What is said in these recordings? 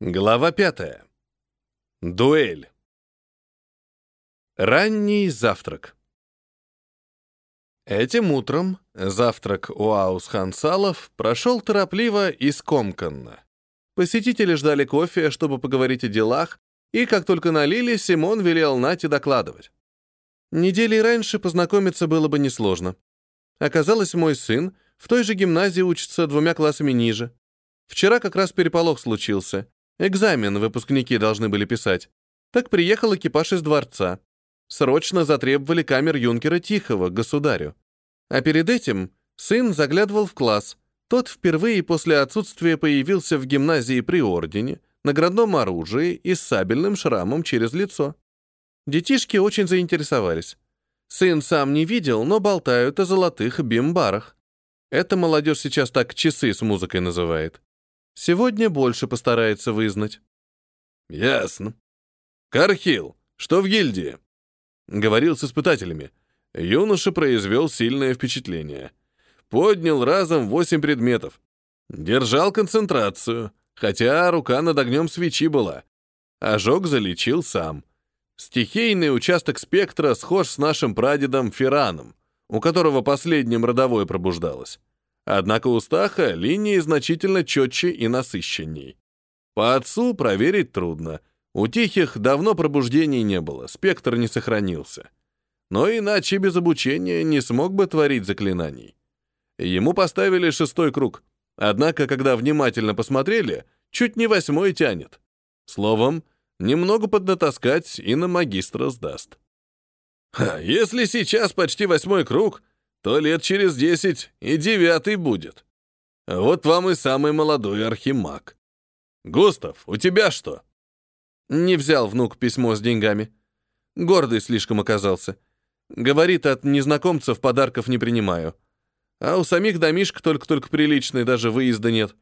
Глава пятая. Дуэль. Ранний завтрак. Этим утром завтрак у Аус Хансалов прошел торопливо и скомканно. Посетители ждали кофе, чтобы поговорить о делах, и как только налили, Симон велел Нате докладывать. Недели раньше познакомиться было бы несложно. Оказалось, мой сын в той же гимназии учится двумя классами ниже. Вчера как раз переполох случился — Экзамен выпускники должны были писать. Так приехал экипаж из дворца. Срочно затребовали камер юнкера Тихого, государю. А перед этим сын заглядывал в класс. Тот впервые после отсутствия появился в гимназии при ордене, наградном оружии и с сабельным шрамом через лицо. Детишки очень заинтересовались. Сын сам не видел, но болтают о золотых бимбарах. Это молодежь сейчас так часы с музыкой называет. Сегодня больше постарается вызнать. Ясно. Кархил, что в гильдии? Говорил с испытателями. Юноша произвел сильное впечатление. Поднял разом восемь предметов. Держал концентрацию, хотя рука над огнем свечи была. Ожог залечил сам. Стихийный участок спектра схож с нашим прадедом Фираном, у которого последним родовое пробуждалось. Однако у Стаха линии значительно четче и насыщенней. По отцу проверить трудно. У Тихих давно пробуждений не было, спектр не сохранился. Но иначе без обучения не смог бы творить заклинаний. Ему поставили шестой круг. Однако, когда внимательно посмотрели, чуть не восьмой тянет. Словом, немного поднатаскать и на магистра сдаст. Если сейчас почти восьмой круг, то лет через десять и девятый будет. Вот вам и самый молодой архимаг. Густав, у тебя что? Не взял внук письмо с деньгами. Гордый слишком оказался. Говорит, от незнакомцев подарков не принимаю. А у самих домишек только-только приличный, даже выезда нет.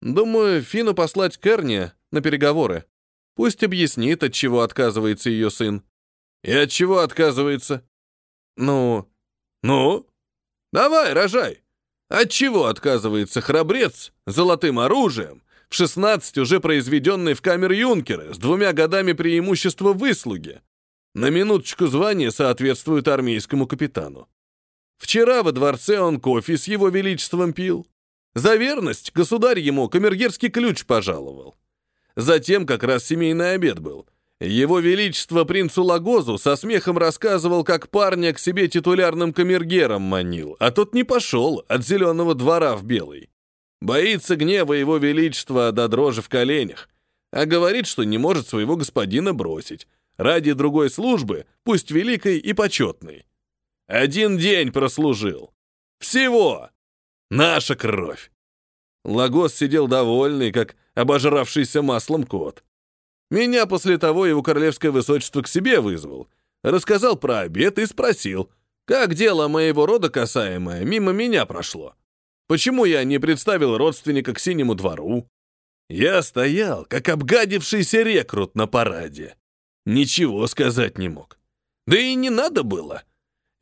Думаю, Фину послать к Эрне на переговоры. Пусть объяснит, от чего отказывается ее сын. И от чего отказывается? Ну... Ну? Давай, рожай. От чего отказывается храбрец золотым оружием, в 16 уже произведенный в камер юнкера, с двумя годами преимущества выслуги? На минуточку звание соответствует армейскому капитану. Вчера во дворце он кофе с его величеством пил. За верность государь ему камергерский ключ пожаловал. Затем как раз семейный обед был. Его Величество принцу Лагозу со смехом рассказывал, как парня к себе титулярным камергером манил, а тот не пошел от зеленого двора в белый. Боится гнева Его Величества до дрожи в коленях, а говорит, что не может своего господина бросить. Ради другой службы, пусть великой и почетной. Один день прослужил. Всего! Наша кровь! Лагос сидел довольный, как обожравшийся маслом кот. Меня после того его королевское высочество к себе вызвал, рассказал про обед и спросил, как дело моего рода касаемое мимо меня прошло. Почему я не представил родственника к синему двору? Я стоял, как обгадившийся рекрут на параде. Ничего сказать не мог. Да и не надо было.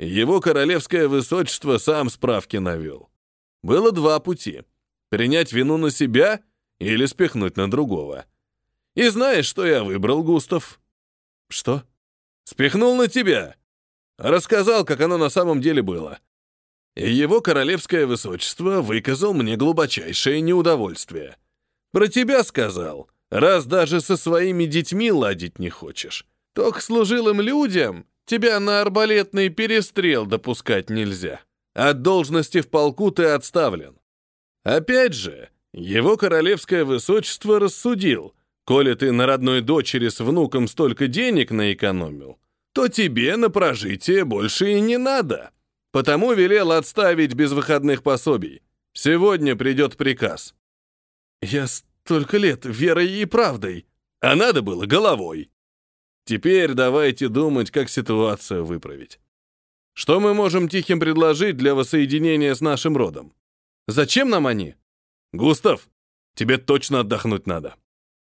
Его королевское высочество сам справки навел. Было два пути. Принять вину на себя или спихнуть на другого. И знаешь, что я выбрал, Густав? Что? Спихнул на тебя. Рассказал, как оно на самом деле было. И его королевское высочество выказал мне глубочайшее неудовольствие. Про тебя сказал, раз даже со своими детьми ладить не хочешь, то к служилым людям тебя на арбалетный перестрел допускать нельзя. От должности в полку ты отставлен. Опять же, его королевское высочество рассудил — Коли ты на родной дочери с внуком столько денег наэкономил, то тебе на прожитие больше и не надо. Потому велел отставить без выходных пособий. Сегодня придет приказ. Я столько лет верой и правдой. А надо было головой. Теперь давайте думать, как ситуацию выправить. Что мы можем Тихим предложить для воссоединения с нашим родом? Зачем нам они? Густав, тебе точно отдохнуть надо.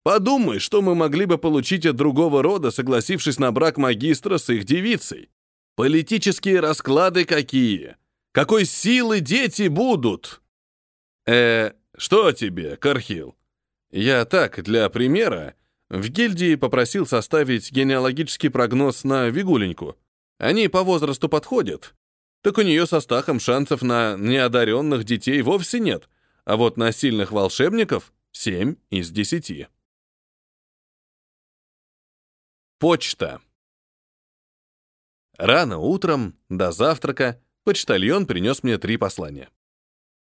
Подумай, что мы могли бы получить от другого рода, согласившись на брак магистра с их девицей. Политические расклады какие? Какой силы дети будут? Э, что тебе, Кархил? Я так, для примера, в гильдии попросил составить генеалогический прогноз на Вигуленьку. Они по возрасту подходят. Так у нее со Стахом шансов на неодаренных детей вовсе нет, а вот на сильных волшебников — 7 из 10. Почта. Рано утром, до завтрака, почтальон принес мне три послания.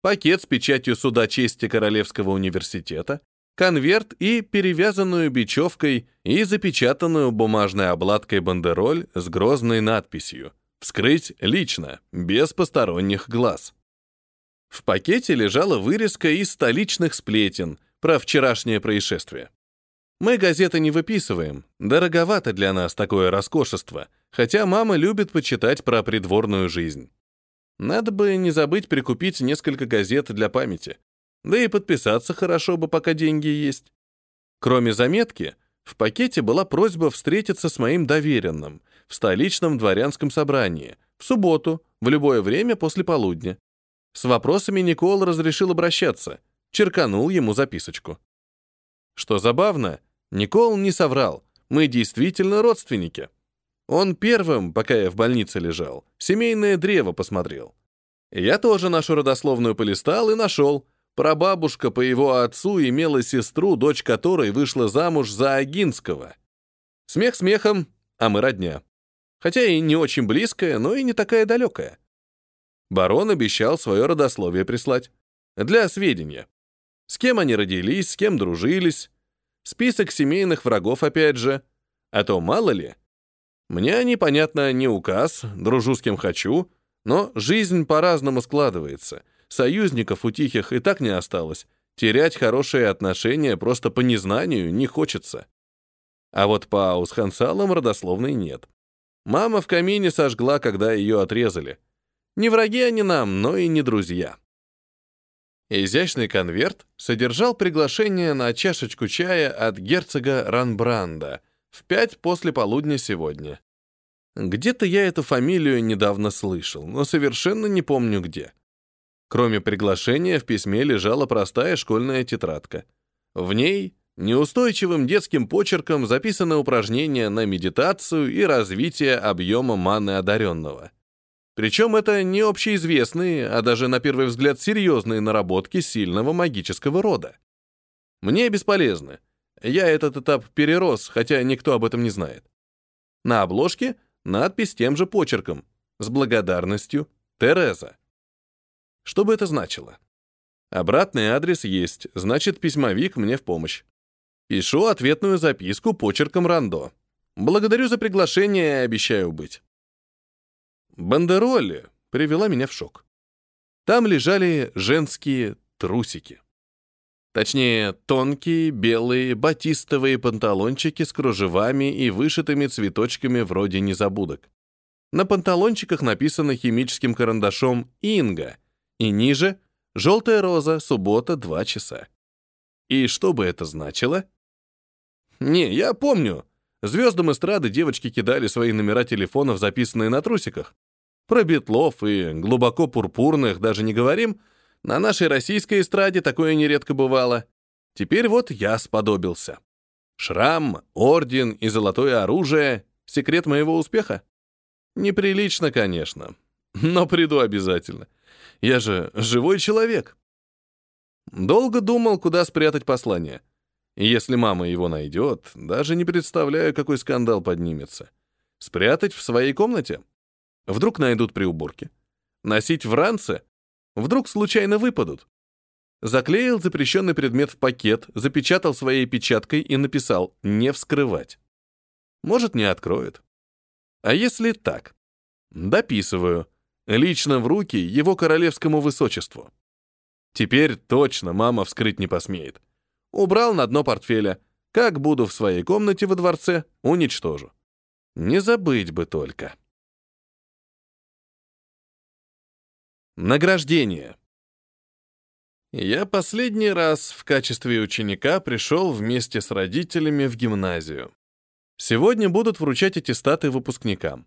Пакет с печатью суда чести Королевского университета, конверт и перевязанную бечевкой и запечатанную бумажной обладкой бандероль с грозной надписью «Вскрыть лично, без посторонних глаз». В пакете лежала вырезка из столичных сплетен про вчерашнее происшествие. Мы газеты не выписываем, дороговато для нас такое роскошество, хотя мама любит почитать про придворную жизнь. Надо бы не забыть прикупить несколько газет для памяти. Да и подписаться хорошо бы, пока деньги есть. Кроме заметки, в пакете была просьба встретиться с моим доверенным в столичном дворянском собрании в субботу, в любое время после полудня. С вопросами Никол разрешил обращаться, черканул ему записочку. Что забавно, Никол не соврал, мы действительно родственники. Он первым, пока я в больнице лежал, семейное древо посмотрел. Я тоже нашу родословную полистал и нашел — Прабабушка по его отцу имела сестру, дочь которой вышла замуж за Агинского. Смех смехом, а мы родня. Хотя и не очень близкая, но и не такая далекая. Барон обещал свое родословие прислать. Для сведения. С кем они родились, с кем дружились. Список семейных врагов опять же. А то мало ли. Мне непонятно не указ, дружу с кем хочу, но жизнь по-разному складывается — Союзников у тихих и так не осталось. Терять хорошие отношения просто по незнанию не хочется. А вот по Аусхансалам родословной нет. Мама в камине сожгла, когда ее отрезали. Не враги они нам, но и не друзья. Изящный конверт содержал приглашение на чашечку чая от герцога Ранбранда в пять после полудня сегодня. Где-то я эту фамилию недавно слышал, но совершенно не помню где. Кроме приглашения, в письме лежала простая школьная тетрадка. В ней неустойчивым детским почерком записано упражнение на медитацию и развитие объема маны одаренного. Причем это не общеизвестные, а даже на первый взгляд серьезные наработки сильного магического рода. Мне бесполезно. Я этот этап перерос, хотя никто об этом не знает. На обложке надпись тем же почерком. С благодарностью, Тереза. Что бы это значило? Обратный адрес есть, значит, письмовик мне в помощь. Пишу ответную записку почерком рандо. Благодарю за приглашение и обещаю быть. Бандеролли привела меня в шок. Там лежали женские трусики. Точнее, тонкие, белые, батистовые панталончики с кружевами и вышитыми цветочками вроде незабудок. На панталончиках написано химическим карандашом «Инга», и ниже — желтая роза, суббота, два часа. И что бы это значило? Не, я помню. Звездам эстрады девочки кидали свои номера телефонов, записанные на трусиках. Про битлов и глубоко пурпурных даже не говорим. На нашей российской эстраде такое нередко бывало. Теперь вот я сподобился. Шрам, орден и золотое оружие — секрет моего успеха? Неприлично, конечно, но приду обязательно. Я же живой человек. Долго думал, куда спрятать послание. И если мама его найдет, даже не представляю, какой скандал поднимется. Спрятать в своей комнате? Вдруг найдут при уборке. Носить в ранце? Вдруг случайно выпадут? Заклеил запрещенный предмет в пакет, запечатал своей печаткой и написал «не вскрывать». Может, не откроют. А если так? Дописываю. Лично в руки его королевскому высочеству. Теперь точно мама вскрыть не посмеет. Убрал на дно портфеля. Как буду в своей комнате во дворце, уничтожу. Не забыть бы только. Награждение. Я последний раз в качестве ученика пришел вместе с родителями в гимназию. Сегодня будут вручать аттестаты выпускникам.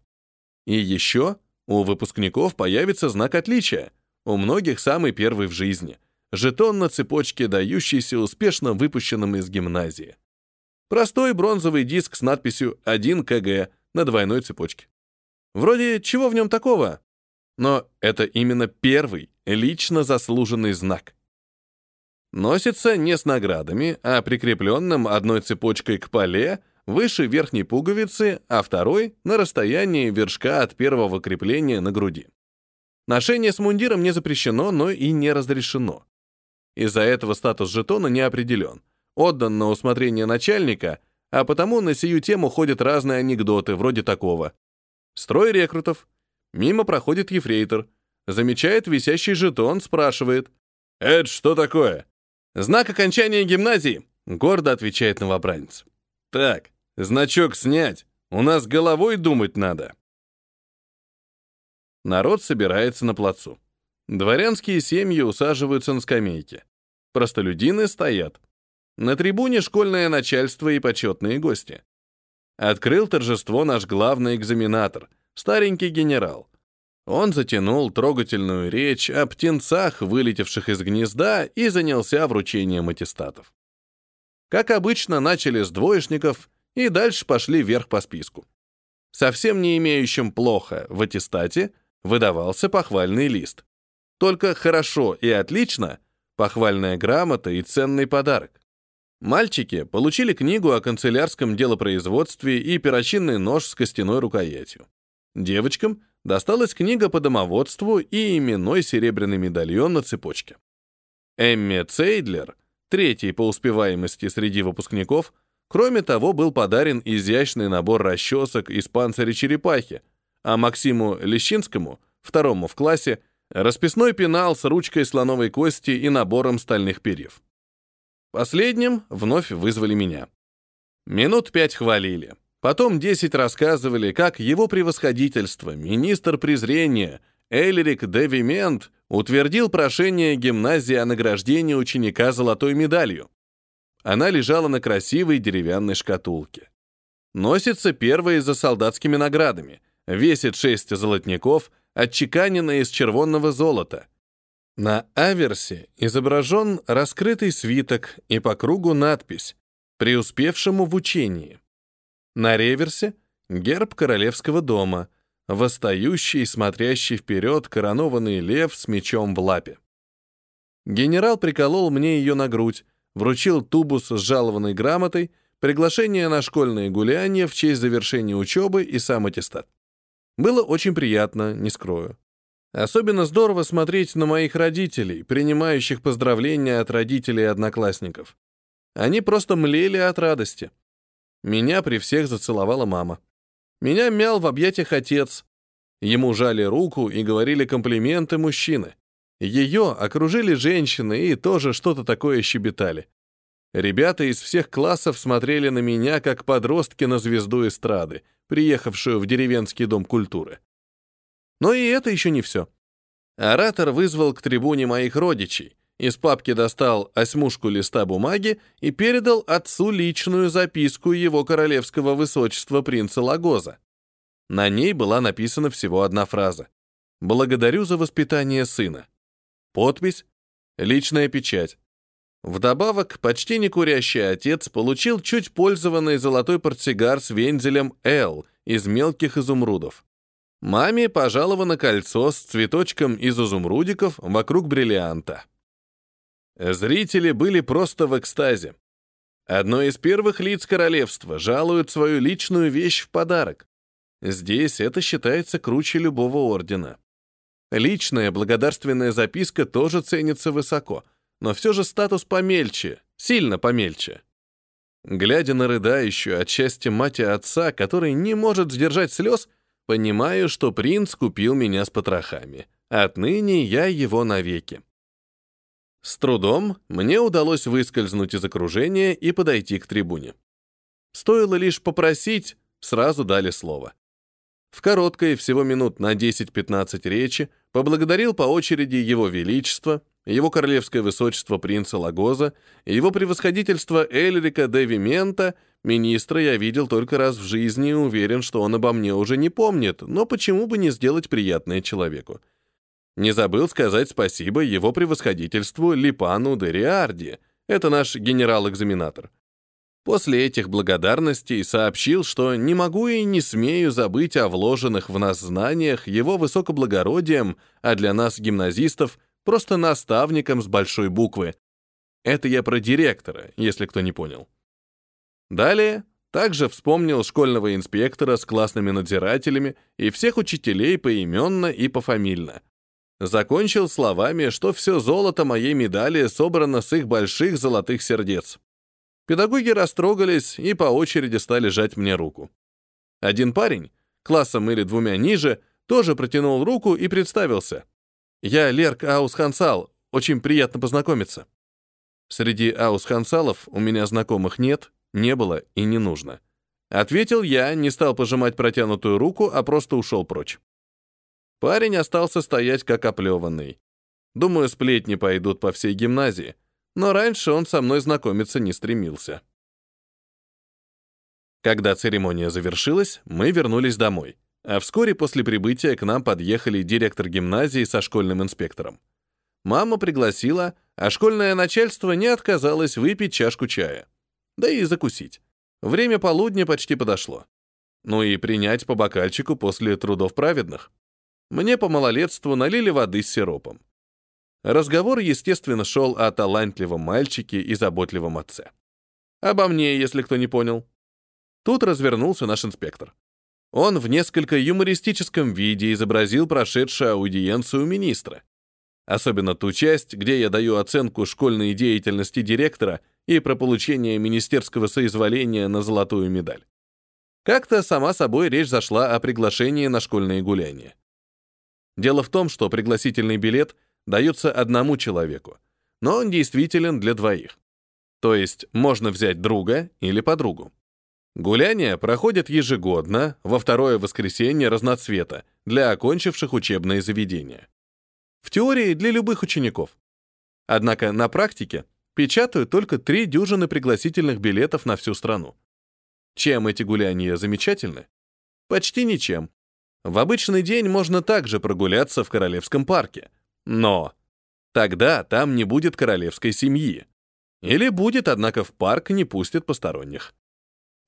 И еще у выпускников появится знак отличия, у многих самый первый в жизни. Жетон на цепочке, дающийся успешно выпущенным из гимназии. Простой бронзовый диск с надписью 1 КГ на двойной цепочке. Вроде чего в нем такого? Но это именно первый, лично заслуженный знак. Носится не с наградами, а прикрепленным одной цепочкой к поле выше верхней пуговицы, а второй — на расстоянии вершка от первого крепления на груди. Ношение с мундиром не запрещено, но и не разрешено. Из-за этого статус жетона не определен, отдан на усмотрение начальника, а потому на сию тему ходят разные анекдоты, вроде такого. Строй рекрутов. Мимо проходит ефрейтор. Замечает висящий жетон, спрашивает. «Это что такое?» «Знак окончания гимназии», — гордо отвечает новобранец. «Так, значок снять. У нас головой думать надо». Народ собирается на плацу. Дворянские семьи усаживаются на скамейки. Простолюдины стоят. На трибуне школьное начальство и почетные гости. Открыл торжество наш главный экзаменатор, старенький генерал. Он затянул трогательную речь о птенцах, вылетевших из гнезда, и занялся вручением аттестатов. Как обычно, начали с двоечников и дальше пошли вверх по списку. Совсем не имеющим плохо в аттестате выдавался похвальный лист. Только хорошо и отлично — похвальная грамота и ценный подарок. Мальчики получили книгу о канцелярском делопроизводстве и перочинный нож с костяной рукоятью. Девочкам досталась книга по домоводству и именной серебряный медальон на цепочке. Эмме Цейдлер, третий по успеваемости среди выпускников, кроме того, был подарен изящный набор расчесок из панциря черепахи, а Максиму Лещинскому, второму в классе, расписной пенал с ручкой слоновой кости и набором стальных перьев. Последним вновь вызвали меня. Минут пять хвалили. Потом десять рассказывали, как его превосходительство, министр презрения, Эльрик Девимент, утвердил прошение гимназии о награждении ученика золотой медалью. Она лежала на красивой деревянной шкатулке. Носится первая за солдатскими наградами, весит шесть золотников, отчеканенная из червонного золота — на аверсе изображен раскрытый свиток и по кругу надпись «Преуспевшему в учении». На реверсе — герб королевского дома, восстающий, смотрящий вперед коронованный лев с мечом в лапе. Генерал приколол мне ее на грудь, вручил тубус с жалованной грамотой, приглашение на школьные гуляния в честь завершения учебы и сам аттестат. Было очень приятно, не скрою. Особенно здорово смотреть на моих родителей, принимающих поздравления от родителей и одноклассников. Они просто млели от радости. Меня при всех зацеловала мама. Меня мял в объятиях отец. Ему жали руку и говорили комплименты мужчины. Ее окружили женщины и тоже что-то такое щебетали. Ребята из всех классов смотрели на меня, как подростки на звезду эстрады, приехавшую в деревенский дом культуры. Но и это еще не все. Оратор вызвал к трибуне моих родичей, из папки достал осьмушку листа бумаги и передал отцу личную записку его королевского высочества принца Лагоза. На ней была написана всего одна фраза. «Благодарю за воспитание сына». Подпись, личная печать. Вдобавок, почти не курящий отец получил чуть пользованный золотой портсигар с вензелем «Л» из мелких изумрудов. Маме пожаловано кольцо с цветочком из изумрудиков вокруг бриллианта. Зрители были просто в экстазе. Одно из первых лиц королевства жалует свою личную вещь в подарок. Здесь это считается круче любого ордена. Личная благодарственная записка тоже ценится высоко, но все же статус помельче, сильно помельче. Глядя на рыдающую от счастья мать и отца, который не может сдержать слез, Понимаю, что принц купил меня с потрохами. Отныне я его навеки. С трудом мне удалось выскользнуть из окружения и подойти к трибуне. Стоило лишь попросить, сразу дали слово. В короткой, всего минут на 10-15 речи, поблагодарил по очереди Его Величество, Его Королевское Высочество принца Лагоза, Его Превосходительство Эльрика де Вимента Министра я видел только раз в жизни и уверен, что он обо мне уже не помнит, но почему бы не сделать приятное человеку? Не забыл сказать спасибо его превосходительству Липану Дериарди, это наш генерал-экзаменатор. После этих благодарностей сообщил, что не могу и не смею забыть о вложенных в нас знаниях его высокоблагородием, а для нас, гимназистов, просто наставником с большой буквы. Это я про директора, если кто не понял. Далее также вспомнил школьного инспектора с классными надзирателями и всех учителей поименно и пофамильно. Закончил словами, что все золото моей медали собрано с их больших золотых сердец. Педагоги растрогались и по очереди стали жать мне руку. Один парень, классом или двумя ниже, тоже протянул руку и представился. «Я Лерк Аус-Хансал, очень приятно познакомиться». Среди Аус-Хансалов у меня знакомых нет, не было и не нужно. Ответил я, не стал пожимать протянутую руку, а просто ушел прочь. Парень остался стоять как оплеванный. Думаю, сплетни пойдут по всей гимназии, но раньше он со мной знакомиться не стремился. Когда церемония завершилась, мы вернулись домой, а вскоре после прибытия к нам подъехали директор гимназии со школьным инспектором. Мама пригласила, а школьное начальство не отказалось выпить чашку чая. Да и закусить. Время полудня почти подошло. Ну и принять по бокальчику после трудов праведных. Мне по малолетству налили воды с сиропом. Разговор, естественно, шел о талантливом мальчике и заботливом отце. Обо мне, если кто не понял. Тут развернулся наш инспектор. Он в несколько юмористическом виде изобразил прошедшую аудиенцию министра. Особенно ту часть, где я даю оценку школьной деятельности директора и про получение министерского соизволения на золотую медаль. Как-то сама собой речь зашла о приглашении на школьные гуляния. Дело в том, что пригласительный билет дается одному человеку, но он действителен для двоих. То есть можно взять друга или подругу. Гуляния проходят ежегодно, во второе воскресенье разноцвета, для окончивших учебные заведения. В теории для любых учеников. Однако на практике печатают только три дюжины пригласительных билетов на всю страну. Чем эти гуляния замечательны? Почти ничем. В обычный день можно также прогуляться в Королевском парке. Но тогда там не будет королевской семьи. Или будет, однако в парк не пустят посторонних.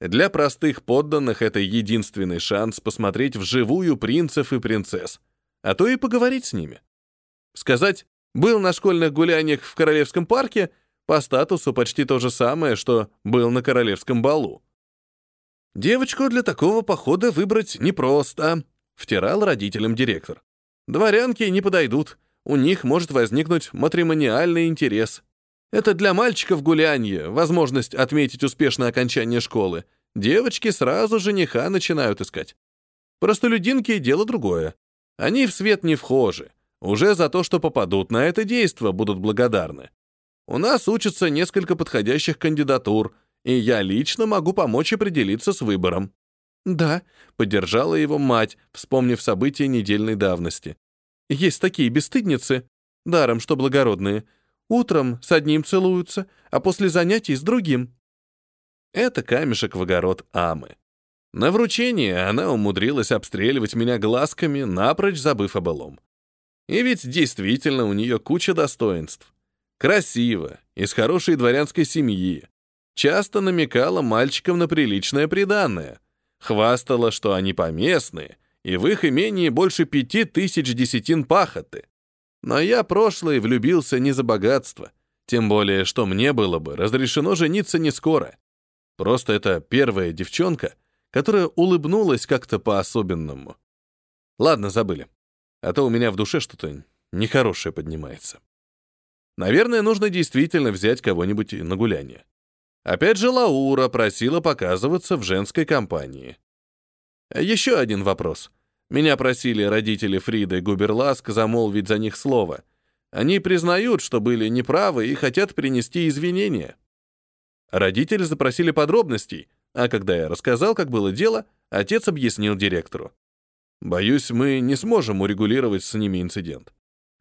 Для простых подданных это единственный шанс посмотреть вживую принцев и принцесс, а то и поговорить с ними. Сказать «был на школьных гуляниях в Королевском парке» по статусу почти то же самое, что «был на Королевском балу». Девочку для такого похода выбрать непросто, втирал родителям директор. Дворянки не подойдут, у них может возникнуть матримониальный интерес. Это для мальчиков гулянье, возможность отметить успешное окончание школы. Девочки сразу жениха начинают искать. Простолюдинки — дело другое. Они в свет не вхожи. Уже за то, что попадут на это действо, будут благодарны. У нас учатся несколько подходящих кандидатур, и я лично могу помочь определиться с выбором. «Да», — поддержала его мать, вспомнив события недельной давности. «Есть такие бесстыдницы, даром что благородные. Утром с одним целуются, а после занятий с другим». Это камешек в огород Амы. На вручение она умудрилась обстреливать меня глазками, напрочь забыв о былом. И ведь действительно у нее куча достоинств. Красиво, из хорошей дворянской семьи. Часто намекала мальчикам на приличное приданное. Хвастала, что они поместные, и в их имении больше пяти тысяч десятин пахоты. Но я прошлый влюбился не за богатство, тем более, что мне было бы разрешено жениться не скоро. Просто это первая девчонка, которая улыбнулась как-то по-особенному. Ладно, забыли а то у меня в душе что-то нехорошее поднимается. Наверное, нужно действительно взять кого-нибудь на гуляние. Опять же, Лаура просила показываться в женской компании. Еще один вопрос. Меня просили родители Фриды Губерласк замолвить за них слово. Они признают, что были неправы и хотят принести извинения. Родители запросили подробностей, а когда я рассказал, как было дело, отец объяснил директору. Боюсь, мы не сможем урегулировать с ними инцидент.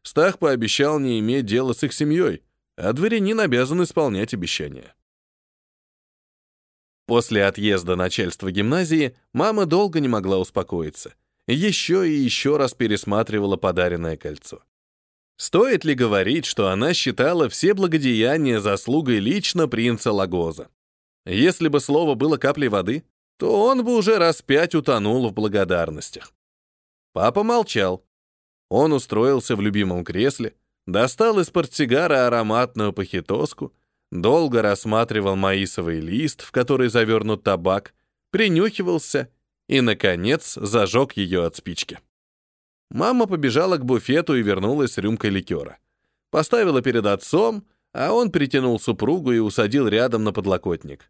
Стах пообещал не иметь дела с их семьей, а дворянин обязан исполнять обещания. После отъезда начальства гимназии мама долго не могла успокоиться. Еще и еще раз пересматривала подаренное кольцо. Стоит ли говорить, что она считала все благодеяния заслугой лично принца Лагоза? Если бы слово было каплей воды, то он бы уже раз пять утонул в благодарностях. Папа молчал. Он устроился в любимом кресле, достал из портсигара ароматную похитоску, долго рассматривал маисовый лист, в который завернут табак, принюхивался и, наконец, зажег ее от спички. Мама побежала к буфету и вернулась с рюмкой ликера. Поставила перед отцом, а он притянул супругу и усадил рядом на подлокотник.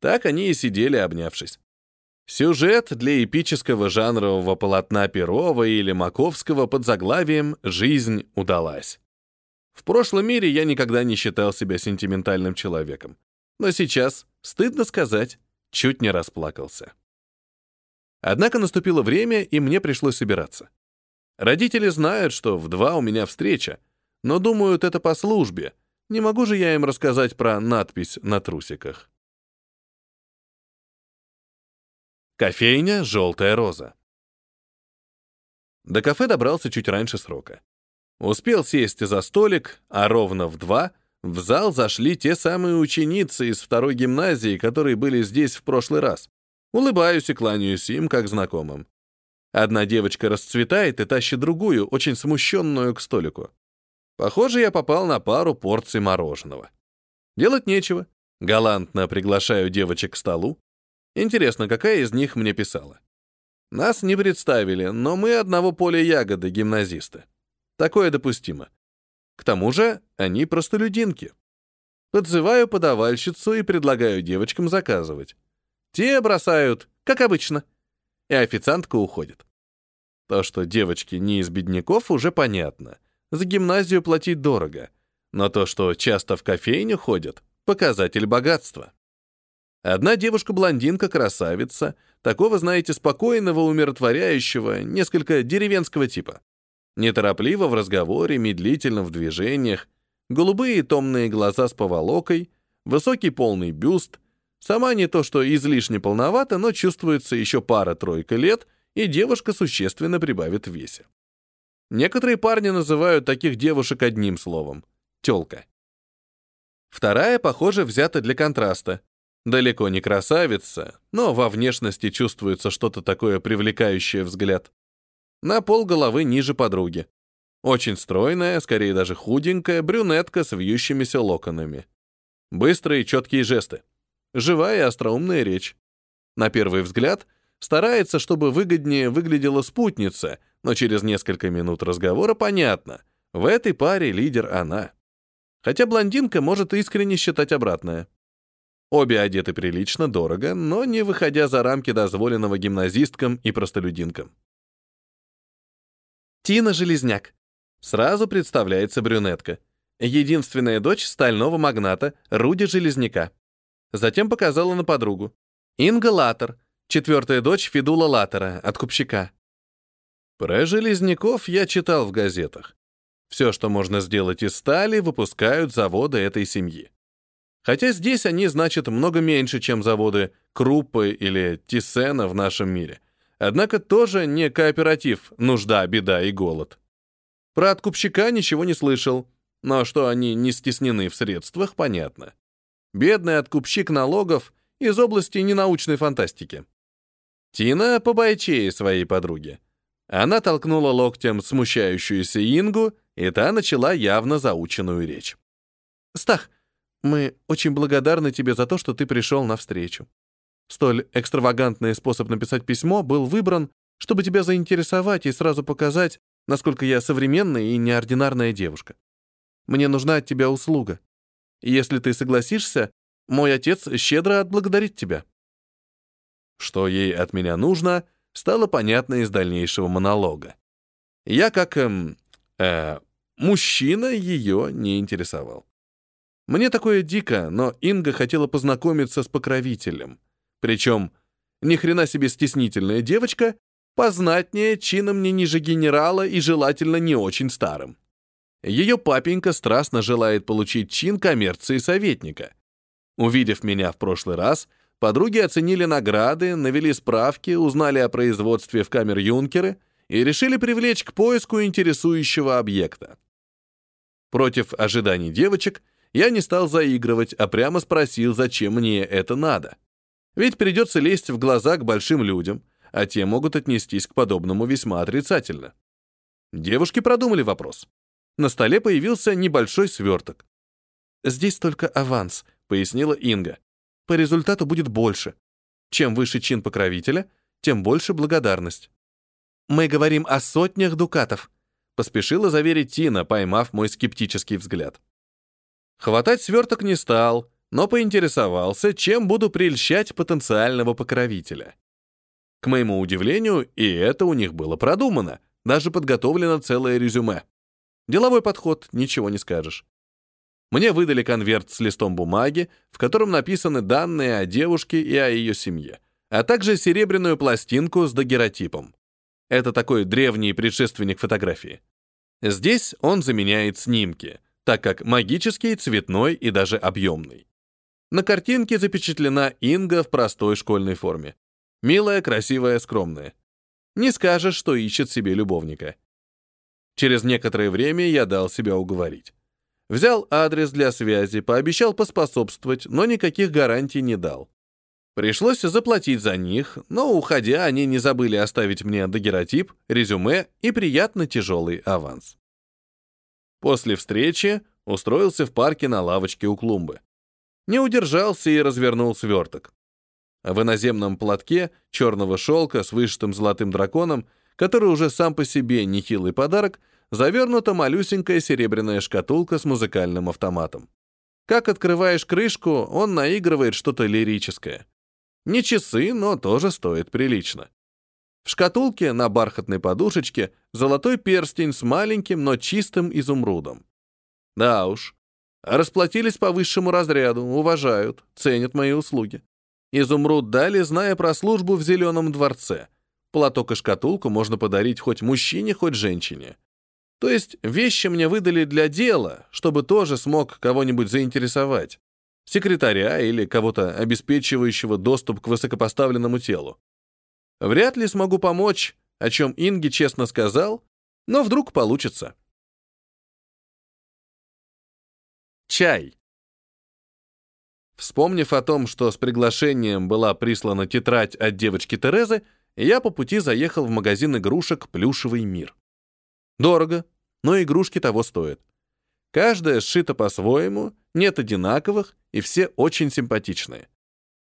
Так они и сидели, обнявшись. Сюжет для эпического жанрового полотна Перова или Маковского под заглавием «Жизнь удалась». В прошлом мире я никогда не считал себя сентиментальным человеком. Но сейчас, стыдно сказать, чуть не расплакался. Однако наступило время, и мне пришлось собираться. Родители знают, что в два у меня встреча, но думают, это по службе. Не могу же я им рассказать про надпись на трусиках. Кофейня «Желтая роза». До кафе добрался чуть раньше срока. Успел сесть за столик, а ровно в два в зал зашли те самые ученицы из второй гимназии, которые были здесь в прошлый раз. Улыбаюсь и кланяюсь им, как знакомым. Одна девочка расцветает и тащит другую, очень смущенную, к столику. Похоже, я попал на пару порций мороженого. Делать нечего. Галантно приглашаю девочек к столу. Интересно, какая из них мне писала? Нас не представили, но мы одного поля ягоды, гимназисты. Такое допустимо. К тому же они простолюдинки. Подзываю подавальщицу и предлагаю девочкам заказывать. Те бросают, как обычно и официантка уходит. То, что девочки не из бедняков, уже понятно. За гимназию платить дорого. Но то, что часто в кофейню ходят, показатель богатства. Одна девушка-блондинка, красавица, такого, знаете, спокойного, умиротворяющего, несколько деревенского типа. Неторопливо в разговоре, медлительно в движениях, голубые томные глаза с поволокой, высокий полный бюст — Сама не то что излишне полновата, но чувствуется еще пара-тройка лет, и девушка существенно прибавит в весе. Некоторые парни называют таких девушек одним словом — тёлка. Вторая, похоже, взята для контраста. Далеко не красавица, но во внешности чувствуется что-то такое привлекающее взгляд. На пол головы ниже подруги. Очень стройная, скорее даже худенькая, брюнетка с вьющимися локонами. Быстрые четкие жесты живая и остроумная речь. На первый взгляд, старается, чтобы выгоднее выглядела спутница, но через несколько минут разговора понятно, в этой паре лидер она. Хотя блондинка может искренне считать обратное. Обе одеты прилично, дорого, но не выходя за рамки дозволенного гимназисткам и простолюдинкам. Тина Железняк. Сразу представляется брюнетка. Единственная дочь стального магната Руди Железняка. Затем показала на подругу. Инга Латер, четвертая дочь Федула Латера, откупщика. Про железняков я читал в газетах. Все, что можно сделать из стали, выпускают заводы этой семьи. Хотя здесь они значат много меньше, чем заводы Круппы или Тиссена в нашем мире. Однако тоже не кооператив «Нужда, беда и голод». Про откупщика ничего не слышал, но что они не стеснены в средствах, понятно. Бедный откупщик налогов из области ненаучной фантастики. Тина побойчее своей подруги. Она толкнула локтем смущающуюся Ингу, и та начала явно заученную речь. «Стах, мы очень благодарны тебе за то, что ты пришел навстречу. Столь экстравагантный способ написать письмо был выбран, чтобы тебя заинтересовать и сразу показать, насколько я современная и неординарная девушка. Мне нужна от тебя услуга. Если ты согласишься, мой отец щедро отблагодарит тебя». Что ей от меня нужно, стало понятно из дальнейшего монолога. Я как эм, э, мужчина ее не интересовал. Мне такое дико, но Инга хотела познакомиться с покровителем. Причем, ни хрена себе стеснительная девочка, познатнее, чином не ниже генерала и желательно не очень старым. Ее папенька страстно желает получить чин коммерции советника. Увидев меня в прошлый раз, подруги оценили награды, навели справки, узнали о производстве в камер Юнкеры и решили привлечь к поиску интересующего объекта. Против ожиданий девочек я не стал заигрывать, а прямо спросил, зачем мне это надо. Ведь придется лезть в глаза к большим людям, а те могут отнестись к подобному весьма отрицательно. Девушки продумали вопрос. На столе появился небольшой сверток. «Здесь только аванс», — пояснила Инга. «По результату будет больше. Чем выше чин покровителя, тем больше благодарность». «Мы говорим о сотнях дукатов», — поспешила заверить Тина, поймав мой скептический взгляд. Хватать сверток не стал, но поинтересовался, чем буду прельщать потенциального покровителя. К моему удивлению, и это у них было продумано, даже подготовлено целое резюме. Деловой подход, ничего не скажешь. Мне выдали конверт с листом бумаги, в котором написаны данные о девушке и о ее семье, а также серебряную пластинку с дагеротипом. Это такой древний предшественник фотографии. Здесь он заменяет снимки — так как магический, цветной и даже объемный. На картинке запечатлена Инга в простой школьной форме. Милая, красивая, скромная. Не скажешь, что ищет себе любовника. Через некоторое время я дал себя уговорить. Взял адрес для связи, пообещал поспособствовать, но никаких гарантий не дал. Пришлось заплатить за них, но, уходя, они не забыли оставить мне дагеротип, резюме и приятно тяжелый аванс. После встречи устроился в парке на лавочке у клумбы. Не удержался и развернул сверток. В иноземном платке черного шелка с вышитым золотым драконом, который уже сам по себе нехилый подарок, завернута малюсенькая серебряная шкатулка с музыкальным автоматом. Как открываешь крышку, он наигрывает что-то лирическое. Не часы, но тоже стоит прилично. В шкатулке на бархатной подушечке золотой перстень с маленьким, но чистым изумрудом. Да уж, расплатились по высшему разряду, уважают, ценят мои услуги. Изумруд дали, зная про службу в Зеленом дворце. Платок и шкатулку можно подарить хоть мужчине, хоть женщине. То есть вещи мне выдали для дела, чтобы тоже смог кого-нибудь заинтересовать. Секретаря или кого-то обеспечивающего доступ к высокопоставленному телу. Вряд ли смогу помочь, о чем Инги честно сказал, но вдруг получится. Чай. Вспомнив о том, что с приглашением была прислана тетрадь от девочки Терезы, я по пути заехал в магазин игрушек «Плюшевый мир». Дорого, но игрушки того стоят. Каждая сшита по-своему, нет одинаковых, и все очень симпатичные.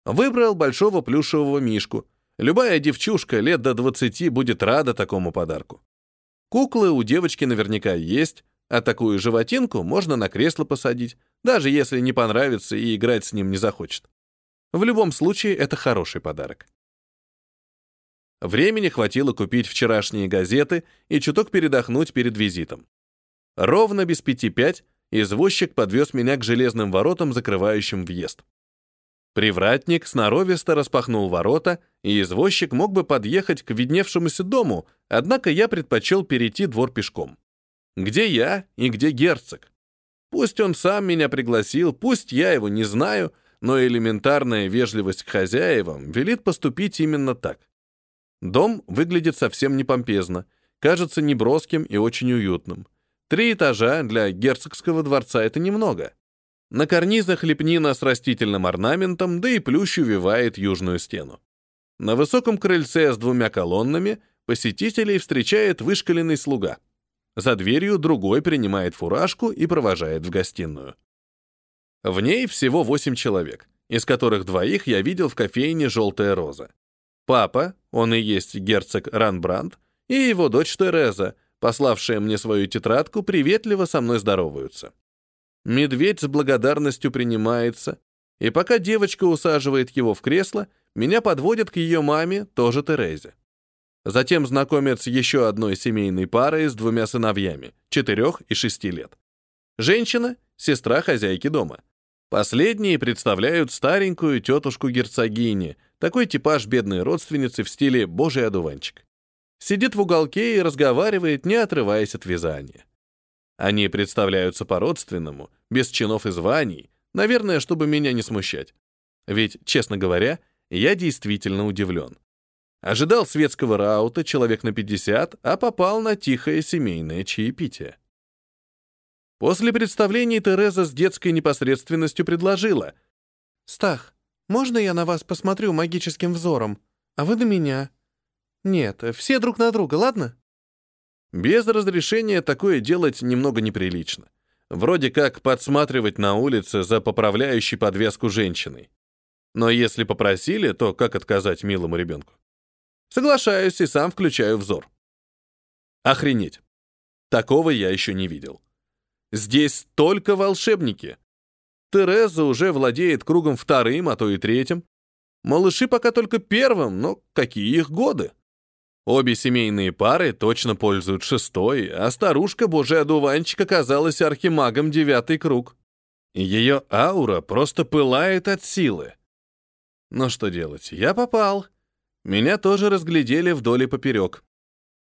Выбрал большого плюшевого мишку, Любая девчушка лет до 20 будет рада такому подарку. Куклы у девочки наверняка есть, а такую животинку можно на кресло посадить, даже если не понравится и играть с ним не захочет. В любом случае, это хороший подарок. Времени хватило купить вчерашние газеты и чуток передохнуть перед визитом. Ровно без пяти пять извозчик подвез меня к железным воротам, закрывающим въезд. Привратник сноровисто распахнул ворота, и извозчик мог бы подъехать к видневшемуся дому, однако я предпочел перейти двор пешком. Где я и где герцог? Пусть он сам меня пригласил, пусть я его не знаю, но элементарная вежливость к хозяевам велит поступить именно так. Дом выглядит совсем не помпезно, кажется неброским и очень уютным. Три этажа для герцогского дворца — это немного. На карнизах лепнина с растительным орнаментом, да и плющ увивает южную стену. На высоком крыльце с двумя колоннами посетителей встречает вышкаленный слуга. За дверью другой принимает фуражку и провожает в гостиную. В ней всего восемь человек, из которых двоих я видел в кофейне «Желтая роза». Папа, он и есть герцог Ранбранд, и его дочь Тереза, пославшая мне свою тетрадку, приветливо со мной здороваются. Медведь с благодарностью принимается, и пока девочка усаживает его в кресло, меня подводят к ее маме, тоже Терезе. Затем знакомят с еще одной семейной парой с двумя сыновьями, четырех и шести лет. Женщина — сестра хозяйки дома. Последние представляют старенькую тетушку-герцогини, такой типаж бедной родственницы в стиле «божий одуванчик». Сидит в уголке и разговаривает, не отрываясь от вязания. Они представляются по-родственному, без чинов и званий, наверное, чтобы меня не смущать. Ведь, честно говоря, я действительно удивлен. Ожидал светского раута человек на 50, а попал на тихое семейное чаепитие. После представлений Тереза с детской непосредственностью предложила. «Стах, можно я на вас посмотрю магическим взором, а вы на меня? Нет, все друг на друга, ладно?» Без разрешения такое делать немного неприлично. Вроде как подсматривать на улице за поправляющей подвеску женщиной. Но если попросили, то как отказать милому ребенку? Соглашаюсь и сам включаю взор. Охренеть. Такого я еще не видел. Здесь только волшебники. Тереза уже владеет кругом вторым, а то и третьим. Малыши пока только первым, но какие их годы? Обе семейные пары точно пользуют шестой, а старушка божий одуванчик оказалась архимагом девятый круг. Ее аура просто пылает от силы. Но что делать? Я попал. Меня тоже разглядели вдоль и поперек.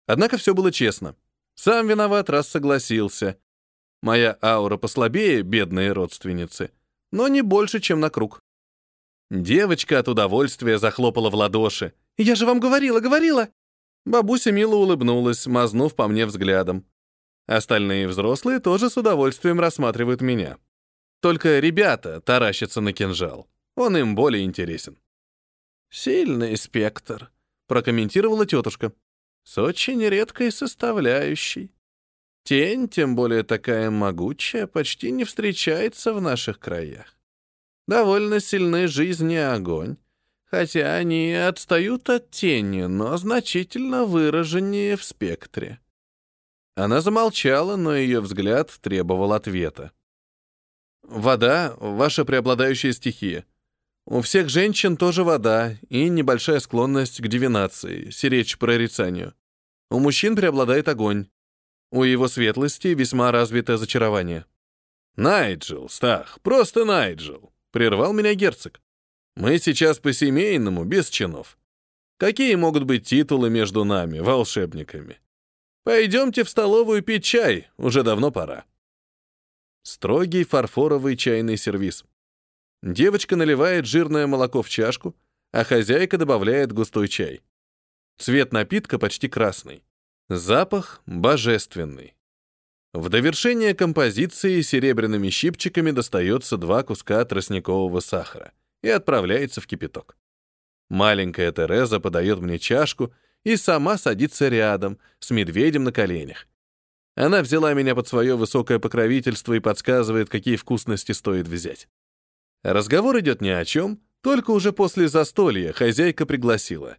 Однако все было честно. Сам виноват, раз согласился. Моя аура послабее, бедные родственницы, но не больше, чем на круг. Девочка от удовольствия захлопала в ладоши. «Я же вам говорила, говорила!» Бабуся мило улыбнулась, мазнув по мне взглядом. Остальные взрослые тоже с удовольствием рассматривают меня. Только ребята таращатся на кинжал. Он им более интересен. «Сильный спектр», — прокомментировала тетушка. «С очень редкой составляющей. Тень, тем более такая могучая, почти не встречается в наших краях. Довольно сильны жизни и огонь, хотя они отстают от тени, но значительно выраженнее в спектре». Она замолчала, но ее взгляд требовал ответа. «Вода — ваша преобладающая стихия. У всех женщин тоже вода и небольшая склонность к дивинации, сиречь прорицанию. У мужчин преобладает огонь. У его светлости весьма развито зачарование. «Найджел, Стах, просто Найджел!» — прервал меня герцог. «Мы сейчас по-семейному, без чинов. Какие могут быть титулы между нами, волшебниками? Пойдемте в столовую пить чай, уже давно пора». Строгий фарфоровый чайный сервиз. Девочка наливает жирное молоко в чашку, а хозяйка добавляет густой чай. Цвет напитка почти красный. Запах божественный. В довершение композиции серебряными щипчиками достается два куска тростникового сахара и отправляется в кипяток. Маленькая Тереза подает мне чашку и сама садится рядом, с медведем на коленях. Она взяла меня под свое высокое покровительство и подсказывает, какие вкусности стоит взять. Разговор идет ни о чем, только уже после застолья хозяйка пригласила.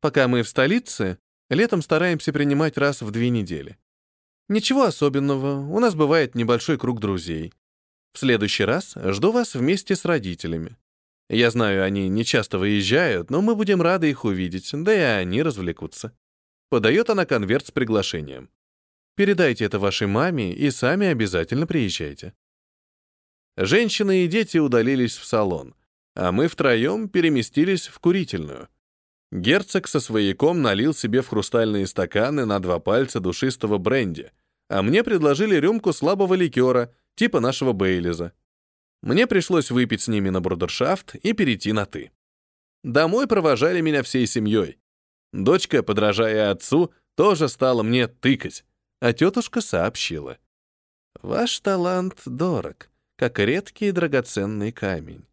Пока мы в столице, летом стараемся принимать раз в две недели. Ничего особенного, у нас бывает небольшой круг друзей. В следующий раз жду вас вместе с родителями. Я знаю, они не часто выезжают, но мы будем рады их увидеть, да и они развлекутся. Подает она конверт с приглашением. Передайте это вашей маме и сами обязательно приезжайте. Женщины и дети удалились в салон, а мы втроем переместились в курительную. Герцог со свояком налил себе в хрустальные стаканы на два пальца душистого бренди, а мне предложили рюмку слабого ликера, типа нашего Бейлиза. Мне пришлось выпить с ними на брудершафт и перейти на «ты». Домой провожали меня всей семьей. Дочка, подражая отцу, тоже стала мне тыкать, а тетушка сообщила. «Ваш талант дорог как редкий драгоценный камень.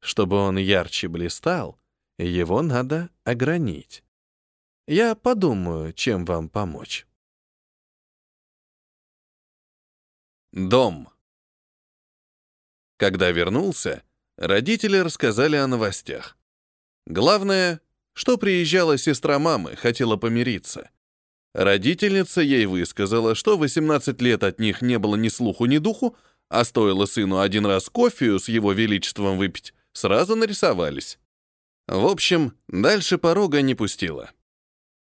Чтобы он ярче блистал, его надо огранить. Я подумаю, чем вам помочь. Дом. Когда вернулся, родители рассказали о новостях. Главное, что приезжала сестра мамы, хотела помириться. Родительница ей высказала, что 18 лет от них не было ни слуху, ни духу, а стоило сыну один раз кофею с его величеством выпить, сразу нарисовались. В общем, дальше порога не пустила.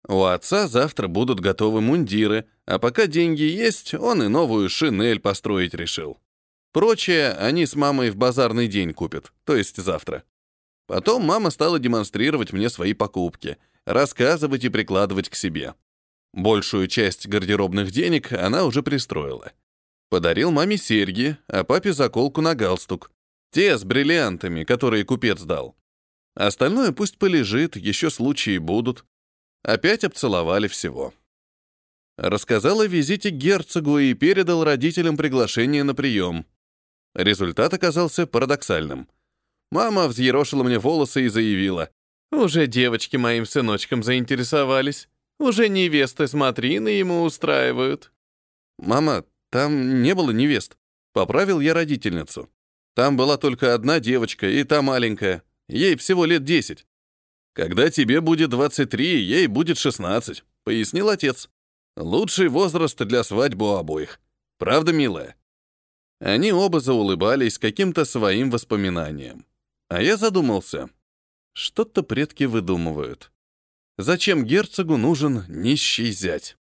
У отца завтра будут готовы мундиры, а пока деньги есть, он и новую шинель построить решил. Прочее они с мамой в базарный день купят, то есть завтра. Потом мама стала демонстрировать мне свои покупки, рассказывать и прикладывать к себе. Большую часть гардеробных денег она уже пристроила. Подарил маме серьги, а папе заколку на галстук. Те с бриллиантами, которые купец дал. Остальное пусть полежит, еще случаи будут. Опять обцеловали всего. Рассказал о визите герцогу и передал родителям приглашение на прием. Результат оказался парадоксальным. Мама взъерошила мне волосы и заявила. «Уже девочки моим сыночком заинтересовались. Уже невесты смотрины ему устраивают». «Мама, там не было невест», — поправил я родительницу. «Там была только одна девочка, и та маленькая. Ей всего лет десять. Когда тебе будет 23, ей будет 16, пояснил отец. Лучший возраст для свадьбы обоих. Правда, милая? Они оба заулыбались каким-то своим воспоминанием. А я задумался. Что-то предки выдумывают. Зачем герцогу нужен нищий зять?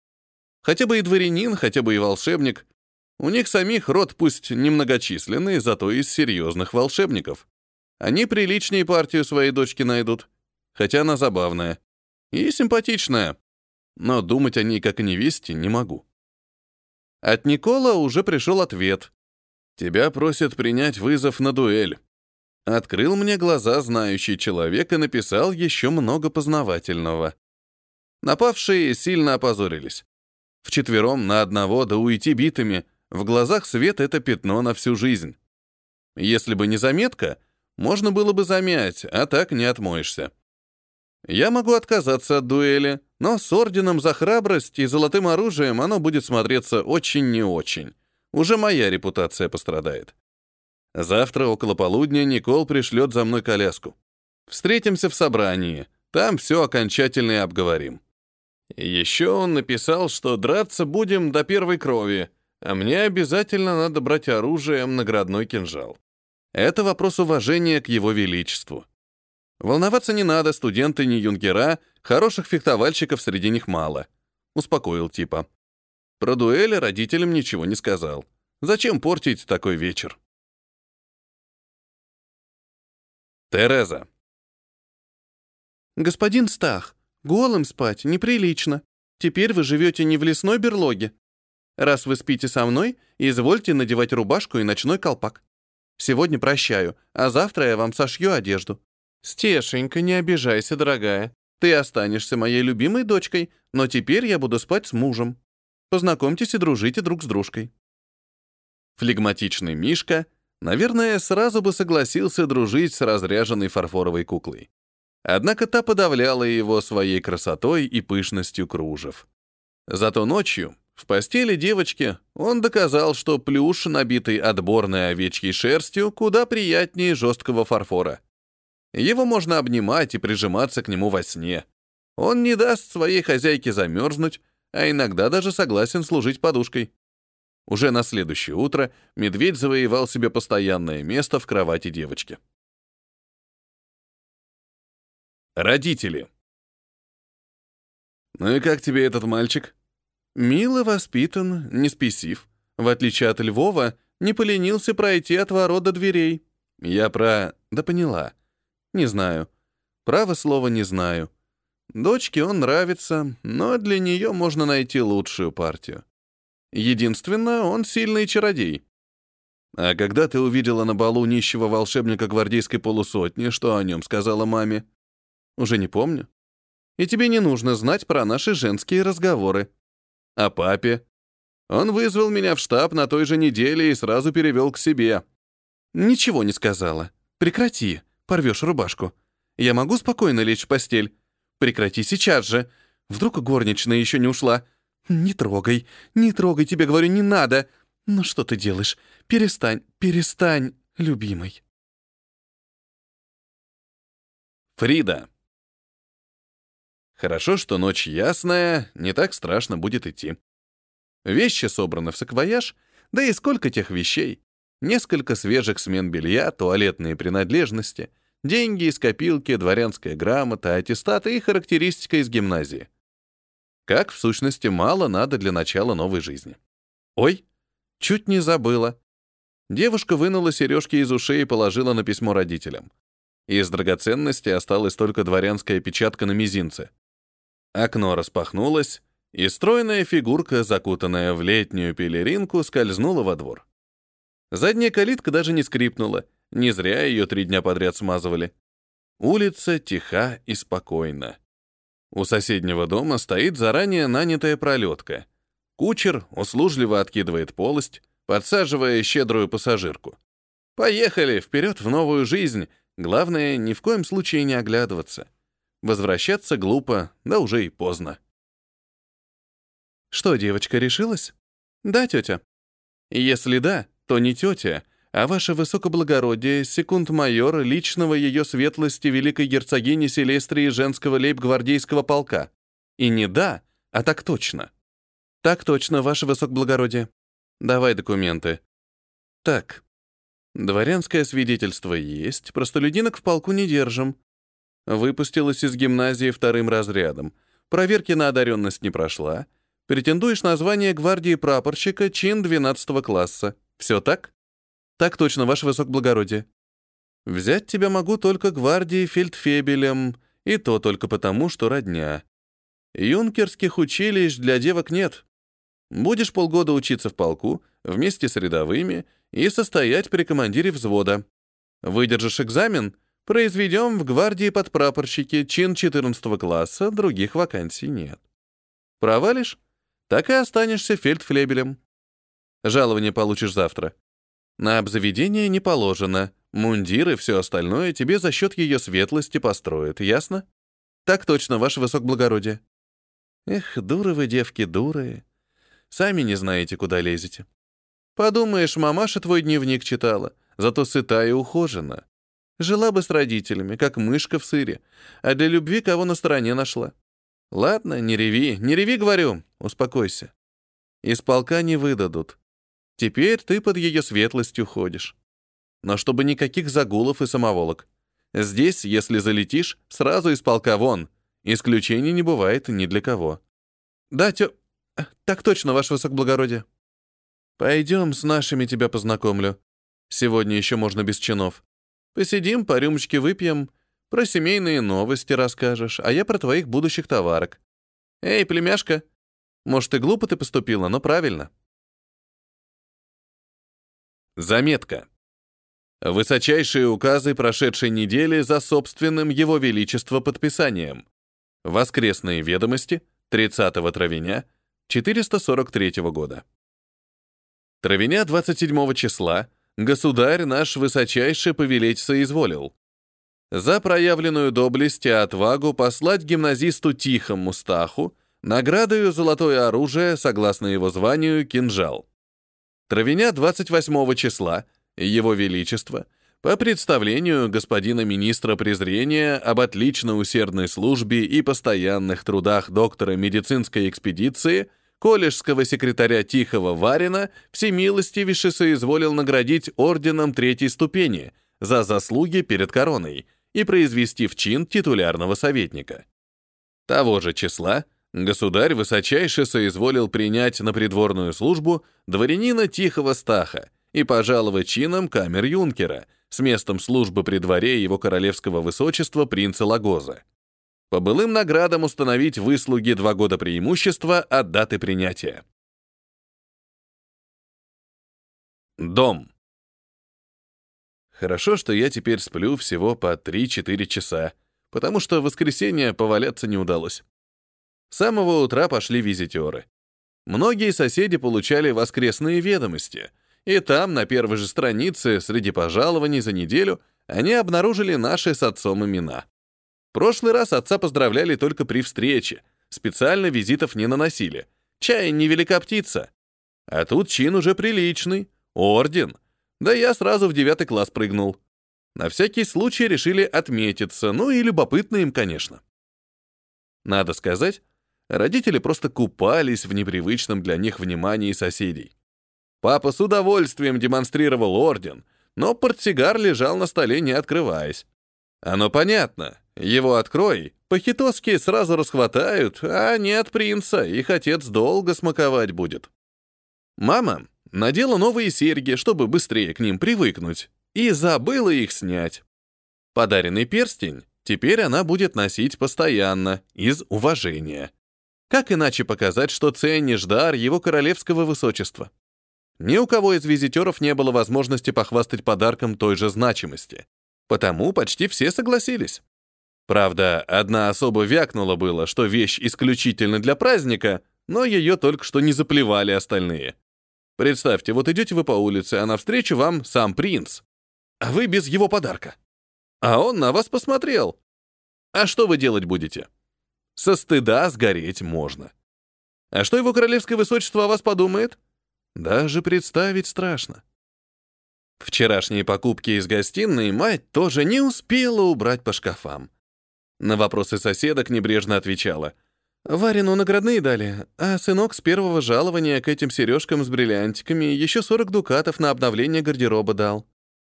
Хотя бы и дворянин, хотя бы и волшебник. У них самих род пусть немногочисленный, зато из серьезных волшебников. Они приличнее партию своей дочки найдут хотя она забавная и симпатичная, но думать о ней как о невесте не могу. От Никола уже пришел ответ. «Тебя просят принять вызов на дуэль». Открыл мне глаза знающий человек и написал еще много познавательного. Напавшие сильно опозорились. Вчетвером на одного да уйти битыми, в глазах свет это пятно на всю жизнь. Если бы не заметка, можно было бы замять, а так не отмоешься. Я могу отказаться от дуэли, но с орденом за храбрость и золотым оружием оно будет смотреться очень не очень. Уже моя репутация пострадает. Завтра около полудня Никол пришлет за мной коляску. Встретимся в собрании, там все окончательно и обговорим. Еще он написал, что драться будем до первой крови, а мне обязательно надо брать оружием наградной кинжал. Это вопрос уважения к его величеству. Волноваться не надо, студенты не юнгера, хороших фехтовальщиков среди них мало. Успокоил типа. Про дуэли родителям ничего не сказал. Зачем портить такой вечер? Тереза. «Господин Стах, голым спать неприлично. Теперь вы живете не в лесной берлоге. Раз вы спите со мной, извольте надевать рубашку и ночной колпак. Сегодня прощаю, а завтра я вам сошью одежду. «Стешенька, не обижайся, дорогая. Ты останешься моей любимой дочкой, но теперь я буду спать с мужем. Познакомьтесь и дружите друг с дружкой». Флегматичный Мишка, наверное, сразу бы согласился дружить с разряженной фарфоровой куклой. Однако та подавляла его своей красотой и пышностью кружев. Зато ночью, в постели девочки, он доказал, что плюш, набитый отборной овечьей шерстью, куда приятнее жесткого фарфора. Его можно обнимать и прижиматься к нему во сне. Он не даст своей хозяйке замерзнуть, а иногда даже согласен служить подушкой. Уже на следующее утро медведь завоевал себе постоянное место в кровати девочки. Родители. «Ну и как тебе этот мальчик?» «Мило воспитан, не спесив. В отличие от Львова, не поленился пройти от ворот до дверей». «Я про...» «Да поняла. Не знаю. Право слово не знаю. Дочке он нравится, но для нее можно найти лучшую партию. Единственное, он сильный чародей. А когда ты увидела на балу нищего волшебника гвардейской полусотни, что о нем сказала маме? Уже не помню. И тебе не нужно знать про наши женские разговоры. А папе? Он вызвал меня в штаб на той же неделе и сразу перевел к себе. Ничего не сказала. Прекрати порвешь рубашку. Я могу спокойно лечь в постель? Прекрати сейчас же. Вдруг горничная еще не ушла. Не трогай, не трогай, тебе говорю, не надо. Ну что ты делаешь? Перестань, перестань, любимый. Фрида. Хорошо, что ночь ясная, не так страшно будет идти. Вещи собраны в саквояж, да и сколько тех вещей. Несколько свежих смен белья, туалетные принадлежности — Деньги из копилки, дворянская грамота, аттестаты и характеристика из гимназии. Как, в сущности, мало надо для начала новой жизни. Ой, чуть не забыла. Девушка вынула сережки из ушей и положила на письмо родителям. Из драгоценностей осталась только дворянская печатка на мизинце. Окно распахнулось, и стройная фигурка, закутанная в летнюю пелеринку, скользнула во двор. Задняя калитка даже не скрипнула — не зря ее три дня подряд смазывали. Улица тиха и спокойна. У соседнего дома стоит заранее нанятая пролетка. Кучер услужливо откидывает полость, подсаживая щедрую пассажирку. Поехали, вперед в новую жизнь. Главное, ни в коем случае не оглядываться. Возвращаться глупо, да уже и поздно. Что, девочка, решилась? Да, тетя. Если да, то не тетя, а ваше высокоблагородие, секунд-майор личного ее светлости великой герцогини Селестрии женского лейб-гвардейского полка. И не да, а так точно. Так точно, ваше высокоблагородие. Давай документы. Так. Дворянское свидетельство есть, простолюдинок в полку не держим. Выпустилась из гимназии вторым разрядом. Проверки на одаренность не прошла. Претендуешь на звание гвардии прапорщика, чин 12 класса. Все так? Так точно, ваше высокоблагородие. Взять тебя могу только гвардии фельдфебелем, и то только потому, что родня. Юнкерских училищ для девок нет. Будешь полгода учиться в полку, вместе с рядовыми, и состоять при командире взвода. Выдержишь экзамен, произведем в гвардии подпрапорщики, чин 14 класса, других вакансий нет. Провалишь, так и останешься фельдфлебелем. Жалование получишь завтра. На обзаведение не положено. Мундир и все остальное тебе за счет ее светлости построят, ясно? Так точно, ваше высокоблагородие. Эх, дуры вы, девки, дуры. Сами не знаете, куда лезете. Подумаешь, мамаша твой дневник читала, зато сыта и ухожена. Жила бы с родителями, как мышка в сыре, а для любви кого на стороне нашла. Ладно, не реви, не реви, говорю, успокойся. Из полка не выдадут. Теперь ты под ее светлостью ходишь. Но чтобы никаких загулов и самоволок. Здесь, если залетишь, сразу из полка вон. Исключений не бывает ни для кого. Да, тё... Э, так точно, ваше высокоблагородие. Пойдем, с нашими тебя познакомлю. Сегодня еще можно без чинов. Посидим, по рюмочке выпьем, про семейные новости расскажешь, а я про твоих будущих товарок. Эй, племяшка, может, и глупо ты поступила, но правильно. Заметка. Высочайшие указы прошедшей недели за собственным Его Величество подписанием. Воскресные ведомости 30 травеня 443 года. Травеня 27 числа государь наш высочайше повелеть соизволил. За проявленную доблесть и отвагу послать гимназисту Тихому Стаху наградою золотое оружие, согласно его званию, кинжал. Травеня 28 числа, Его Величество, по представлению господина министра презрения об отлично усердной службе и постоянных трудах доктора медицинской экспедиции, колледжского секретаря Тихого Варина всемилостивейше соизволил наградить орденом третьей ступени за заслуги перед короной и произвести в чин титулярного советника. Того же числа Государь высочайше соизволил принять на придворную службу дворянина Тихого Стаха и пожаловать чином камер-юнкера с местом службы при дворе его королевского высочества принца Лагоза. По былым наградам установить выслуги два года преимущества от даты принятия. Дом. Хорошо, что я теперь сплю всего по 3-4 часа, потому что в воскресенье поваляться не удалось. С самого утра пошли визитеры. Многие соседи получали воскресные ведомости, и там, на первой же странице, среди пожалований за неделю, они обнаружили наши с отцом имена. Прошлый раз отца поздравляли только при встрече, специально визитов не наносили. Чай невелика птица. А тут чин уже приличный, орден. Да я сразу в девятый класс прыгнул. На всякий случай решили отметиться, ну и любопытно им, конечно. Надо сказать, Родители просто купались в непривычном для них внимании соседей. Папа с удовольствием демонстрировал орден, но портсигар лежал на столе, не открываясь. Оно понятно. Его открой, похитоски сразу расхватают, а нет принца, их отец долго смаковать будет. Мама надела новые серьги, чтобы быстрее к ним привыкнуть, и забыла их снять. Подаренный перстень теперь она будет носить постоянно, из уважения. Как иначе показать, что ценишь дар его королевского высочества? Ни у кого из визитеров не было возможности похвастать подарком той же значимости. Потому почти все согласились. Правда, одна особо вякнула было, что вещь исключительно для праздника, но ее только что не заплевали остальные. Представьте, вот идете вы по улице, а навстречу вам сам принц, а вы без его подарка. А он на вас посмотрел. А что вы делать будете? Со стыда сгореть можно. А что его королевское высочество о вас подумает? Даже представить страшно. Вчерашние покупки из гостиной мать тоже не успела убрать по шкафам. На вопросы соседок небрежно отвечала. «Варину наградные дали, а сынок с первого жалования к этим сережкам с бриллиантиками еще 40 дукатов на обновление гардероба дал.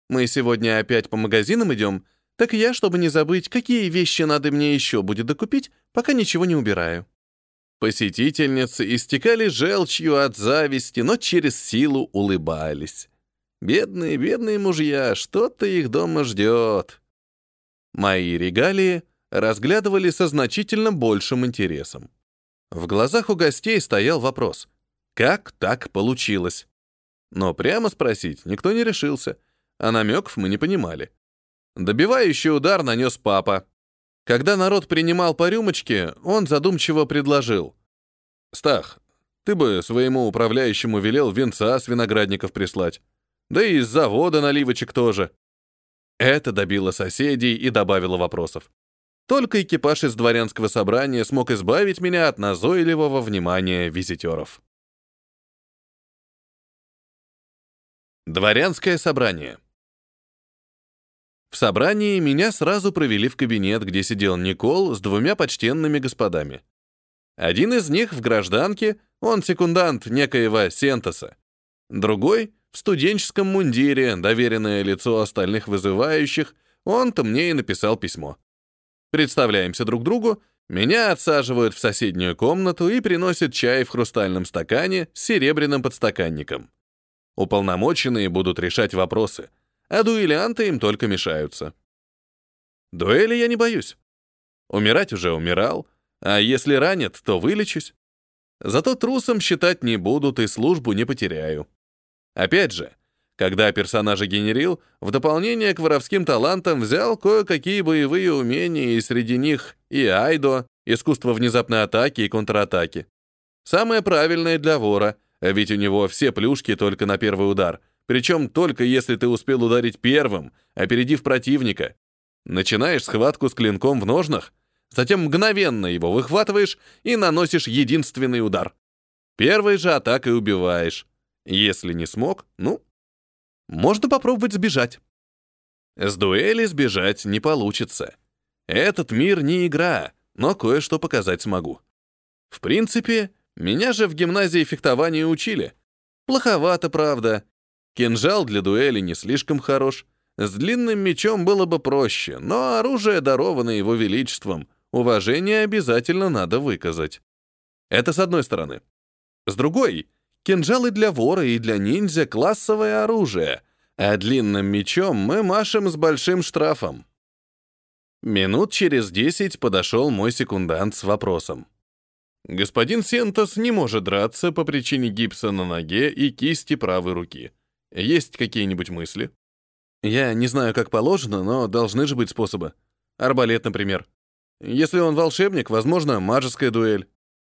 Мы сегодня опять по магазинам идем, так я, чтобы не забыть, какие вещи надо мне еще будет докупить, пока ничего не убираю». Посетительницы истекали желчью от зависти, но через силу улыбались. Бедные, бедные мужья, что-то их дома ждет. Мои регалии разглядывали со значительно большим интересом. В глазах у гостей стоял вопрос, как так получилось? Но прямо спросить никто не решился, а намеков мы не понимали. Добивающий удар нанес папа, когда народ принимал по рюмочке, он задумчиво предложил. «Стах, ты бы своему управляющему велел венца с виноградников прислать. Да и из завода наливочек тоже». Это добило соседей и добавило вопросов. Только экипаж из дворянского собрания смог избавить меня от назойливого внимания визитеров. Дворянское собрание. В собрании меня сразу провели в кабинет, где сидел Никол с двумя почтенными господами. Один из них в гражданке, он секундант некоего Сентоса. Другой — в студенческом мундире, доверенное лицо остальных вызывающих, он-то мне и написал письмо. Представляемся друг другу, меня отсаживают в соседнюю комнату и приносят чай в хрустальном стакане с серебряным подстаканником. Уполномоченные будут решать вопросы — а дуэлянты им только мешаются. Дуэли я не боюсь. Умирать уже умирал, а если ранят, то вылечусь. Зато трусом считать не будут и службу не потеряю. Опять же, когда персонажа генерил, в дополнение к воровским талантам взял кое-какие боевые умения, и среди них и айдо, искусство внезапной атаки и контратаки. Самое правильное для вора, ведь у него все плюшки только на первый удар, причем только если ты успел ударить первым, опередив противника. Начинаешь схватку с клинком в ножнах, затем мгновенно его выхватываешь и наносишь единственный удар. Первой же атакой убиваешь. Если не смог, ну, можно попробовать сбежать. С дуэли сбежать не получится. Этот мир не игра, но кое-что показать смогу. В принципе, меня же в гимназии фехтования учили. Плоховато, правда, Кинжал для дуэли не слишком хорош. С длинным мечом было бы проще, но оружие, дарованное его величеством, уважение обязательно надо выказать. Это с одной стороны. С другой, кинжалы для вора и для ниндзя — классовое оружие, а длинным мечом мы машем с большим штрафом. Минут через десять подошел мой секундант с вопросом. Господин Сентос не может драться по причине гипса на ноге и кисти правой руки. Есть какие-нибудь мысли? Я не знаю, как положено, но должны же быть способы. Арбалет, например. Если он волшебник, возможно, мажеская дуэль.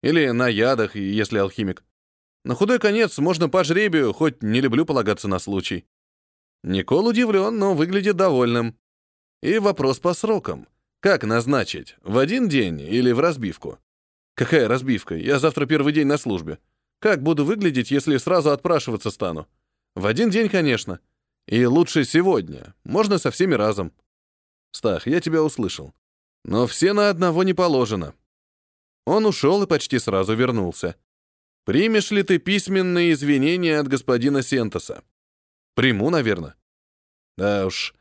Или на ядах, если алхимик. На худой конец можно по жребию, хоть не люблю полагаться на случай. Никол удивлен, но выглядит довольным. И вопрос по срокам. Как назначить? В один день или в разбивку? Какая разбивка? Я завтра первый день на службе. Как буду выглядеть, если сразу отпрашиваться стану? В один день, конечно. И лучше сегодня. Можно со всеми разом. Стах, я тебя услышал. Но все на одного не положено. Он ушел и почти сразу вернулся. Примешь ли ты письменные извинения от господина Сентоса? Приму, наверное. Да уж,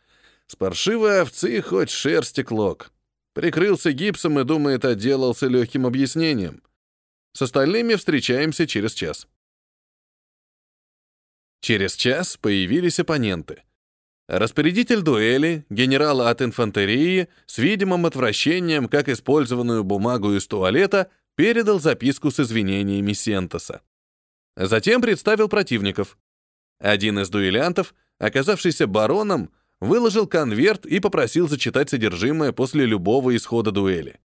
с паршивой овцы хоть шерсти клок. Прикрылся гипсом и думает, отделался легким объяснением. С остальными встречаемся через час. Через час появились оппоненты. Распорядитель дуэли, генерал от инфантерии, с видимым отвращением, как использованную бумагу из туалета, передал записку с извинениями Сентоса. Затем представил противников. Один из дуэлянтов, оказавшийся бароном, выложил конверт и попросил зачитать содержимое после любого исхода дуэли.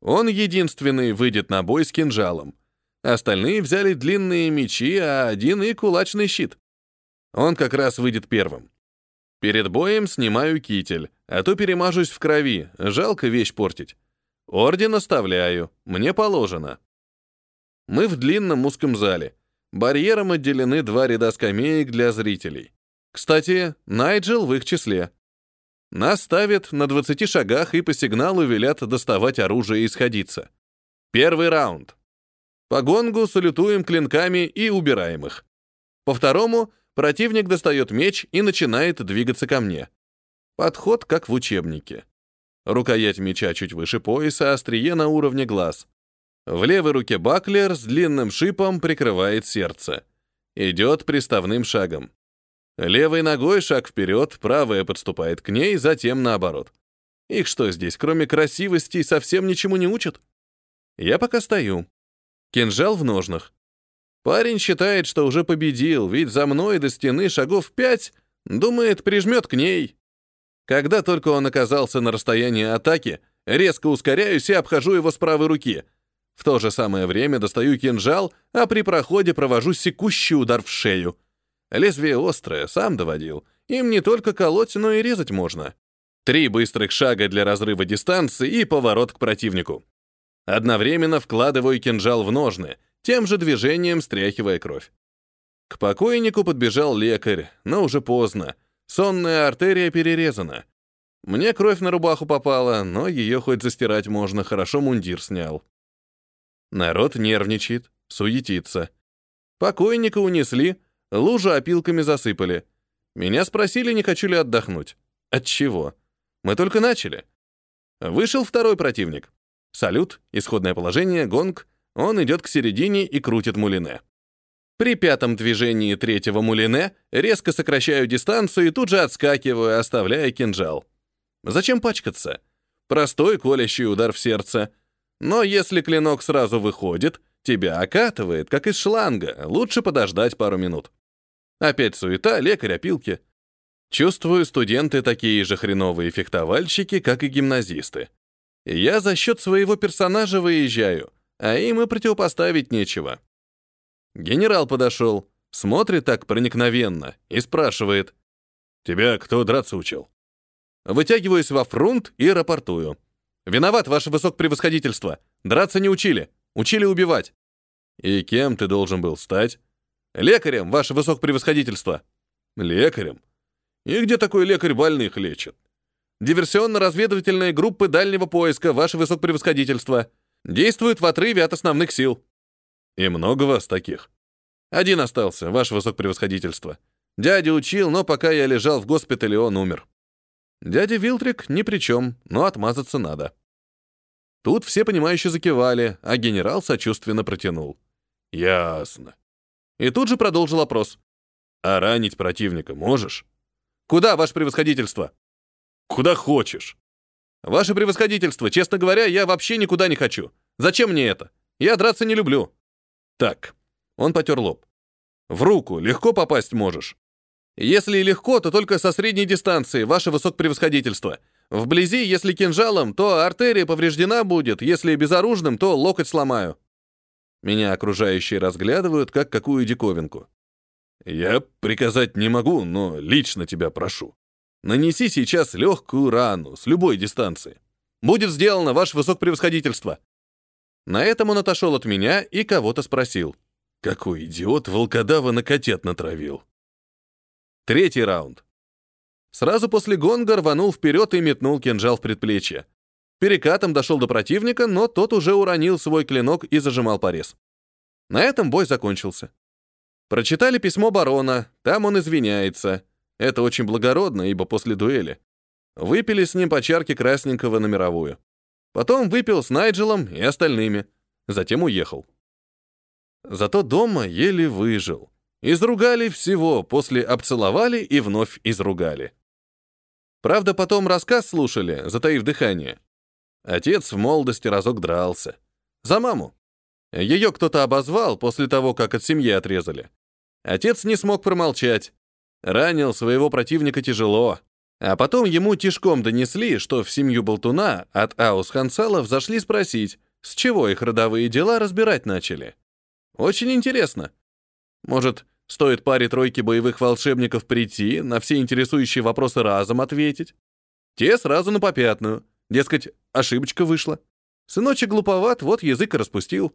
Он единственный выйдет на бой с кинжалом. Остальные взяли длинные мечи, а один и кулачный щит. Он как раз выйдет первым. Перед боем снимаю китель, а то перемажусь в крови, жалко вещь портить. Орден оставляю, мне положено. Мы в длинном узком зале. Барьером отделены два ряда скамеек для зрителей. Кстати, Найджел в их числе. Нас ставят на 20 шагах и по сигналу велят доставать оружие и сходиться. Первый раунд. По гонгу салютуем клинками и убираем их. По второму противник достает меч и начинает двигаться ко мне. Подход как в учебнике. Рукоять меча чуть выше пояса, острие на уровне глаз. В левой руке баклер с длинным шипом прикрывает сердце. Идет приставным шагом. Левой ногой шаг вперед, правая подступает к ней, затем наоборот. Их что здесь, кроме красивости, совсем ничему не учат? Я пока стою. Кинжал в ножнах. Парень считает, что уже победил, ведь за мной до стены шагов пять, думает, прижмет к ней. Когда только он оказался на расстоянии атаки, резко ускоряюсь и обхожу его с правой руки. В то же самое время достаю кинжал, а при проходе провожу секущий удар в шею. Лезвие острое, сам доводил. Им не только колоть, но и резать можно. Три быстрых шага для разрыва дистанции и поворот к противнику. Одновременно вкладываю кинжал в ножны, тем же движением стряхивая кровь. К покойнику подбежал лекарь, но уже поздно. Сонная артерия перерезана. Мне кровь на рубаху попала, но ее хоть застирать можно, хорошо мундир снял. Народ нервничает, суетится. Покойника унесли, лужу опилками засыпали. Меня спросили, не хочу ли отдохнуть. От чего? Мы только начали. Вышел второй противник. Салют, исходное положение, гонг. Он идет к середине и крутит мулине. При пятом движении третьего мулине резко сокращаю дистанцию и тут же отскакиваю, оставляя кинжал. Зачем пачкаться? Простой колящий удар в сердце. Но если клинок сразу выходит, тебя окатывает, как из шланга, лучше подождать пару минут. Опять суета, лекарь, опилки. Чувствую, студенты такие же хреновые фехтовальщики, как и гимназисты. Я за счет своего персонажа выезжаю, а им и противопоставить нечего. Генерал подошел, смотрит так проникновенно и спрашивает. «Тебя кто драться учил?» Вытягиваюсь во фронт и рапортую. «Виноват, ваше высокопревосходительство. Драться не учили. Учили убивать». «И кем ты должен был стать?» «Лекарем, ваше высокопревосходительство». «Лекарем? И где такой лекарь больных лечит?» Диверсионно-разведывательные группы дальнего поиска, ваше высокопревосходительство. Действуют в отрыве от основных сил. И много вас таких? Один остался, ваше высокопревосходительство. Дядя учил, но пока я лежал в госпитале, он умер. Дядя Вилтрик ни при чем, но отмазаться надо. Тут все понимающе закивали, а генерал сочувственно протянул. Ясно. И тут же продолжил опрос. А ранить противника можешь? Куда, ваше превосходительство? Куда хочешь. Ваше превосходительство, честно говоря, я вообще никуда не хочу. Зачем мне это? Я драться не люблю. Так. Он потер лоб. В руку легко попасть можешь. Если легко, то только со средней дистанции, ваше высокопревосходительство. Вблизи, если кинжалом, то артерия повреждена будет, если безоружным, то локоть сломаю. Меня окружающие разглядывают, как какую диковинку. Я приказать не могу, но лично тебя прошу. Нанеси сейчас легкую рану с любой дистанции. Будет сделано, ваше высокопревосходительство. На этом он отошел от меня и кого-то спросил. Какой идиот волкодава на котет натравил. Третий раунд. Сразу после гонга рванул вперед и метнул кинжал в предплечье. Перекатом дошел до противника, но тот уже уронил свой клинок и зажимал порез. На этом бой закончился. Прочитали письмо барона, там он извиняется. Это очень благородно, ибо после дуэли. Выпили с ним по чарке красненького на мировую. Потом выпил с Найджелом и остальными. Затем уехал. Зато дома еле выжил. Изругали всего, после обцеловали и вновь изругали. Правда, потом рассказ слушали, затаив дыхание. Отец в молодости разок дрался. За маму. Ее кто-то обозвал после того, как от семьи отрезали. Отец не смог промолчать. Ранил своего противника тяжело. А потом ему тишком донесли, что в семью Болтуна от Аус Хансалов зашли спросить, с чего их родовые дела разбирать начали. Очень интересно. Может, стоит паре тройки боевых волшебников прийти, на все интересующие вопросы разом ответить? Те сразу на попятную. Дескать, ошибочка вышла. Сыночек глуповат, вот язык и распустил.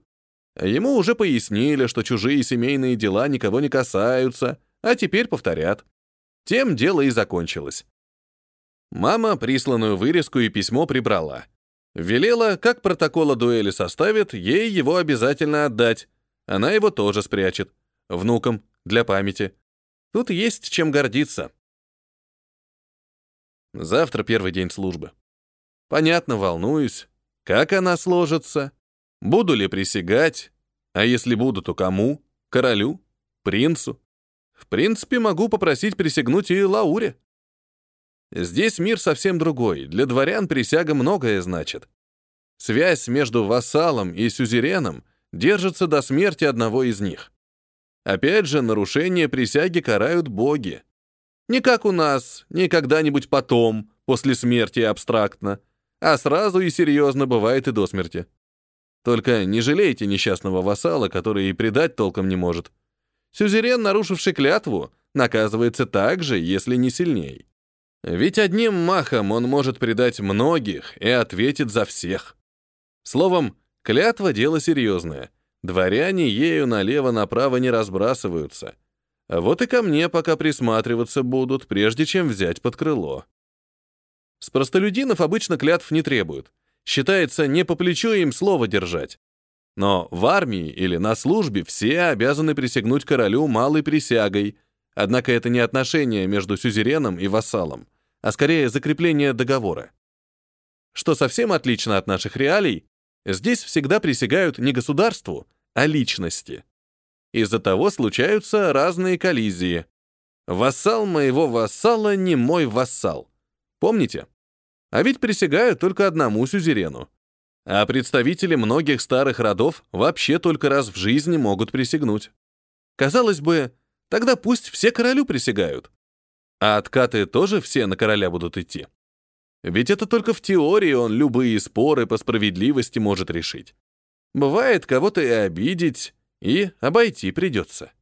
Ему уже пояснили, что чужие семейные дела никого не касаются, а теперь повторят. Тем дело и закончилось. Мама присланную вырезку и письмо прибрала. Велела, как протокола дуэли составит, ей его обязательно отдать. Она его тоже спрячет. Внукам, для памяти. Тут есть чем гордиться. Завтра первый день службы. Понятно, волнуюсь. Как она сложится? Буду ли присягать? А если буду, то кому? Королю? Принцу? В принципе, могу попросить присягнуть и Лауре. Здесь мир совсем другой. Для дворян присяга многое значит. Связь между вассалом и сюзереном держится до смерти одного из них. Опять же, нарушение присяги карают боги. Не как у нас, не когда-нибудь потом, после смерти абстрактно, а сразу и серьезно бывает и до смерти. Только не жалейте несчастного вассала, который и предать толком не может. Сюзерен, нарушивший клятву, наказывается так же, если не сильней. Ведь одним махом он может предать многих и ответит за всех. Словом, клятва — дело серьезное. Дворяне ею налево-направо не разбрасываются. А вот и ко мне пока присматриваться будут, прежде чем взять под крыло. С простолюдинов обычно клятв не требуют. Считается, не по плечу им слово держать. Но в армии или на службе все обязаны присягнуть королю малой присягой, однако это не отношение между сюзереном и вассалом а скорее закрепление договора. Что совсем отлично от наших реалий, здесь всегда присягают не государству, а личности. Из-за того случаются разные коллизии. Вассал моего вассала не мой вассал. Помните? А ведь присягают только одному сюзерену. А представители многих старых родов вообще только раз в жизни могут присягнуть. Казалось бы, тогда пусть все королю присягают. А откаты тоже все на короля будут идти. Ведь это только в теории он любые споры по справедливости может решить. Бывает, кого-то и обидеть, и обойти придется.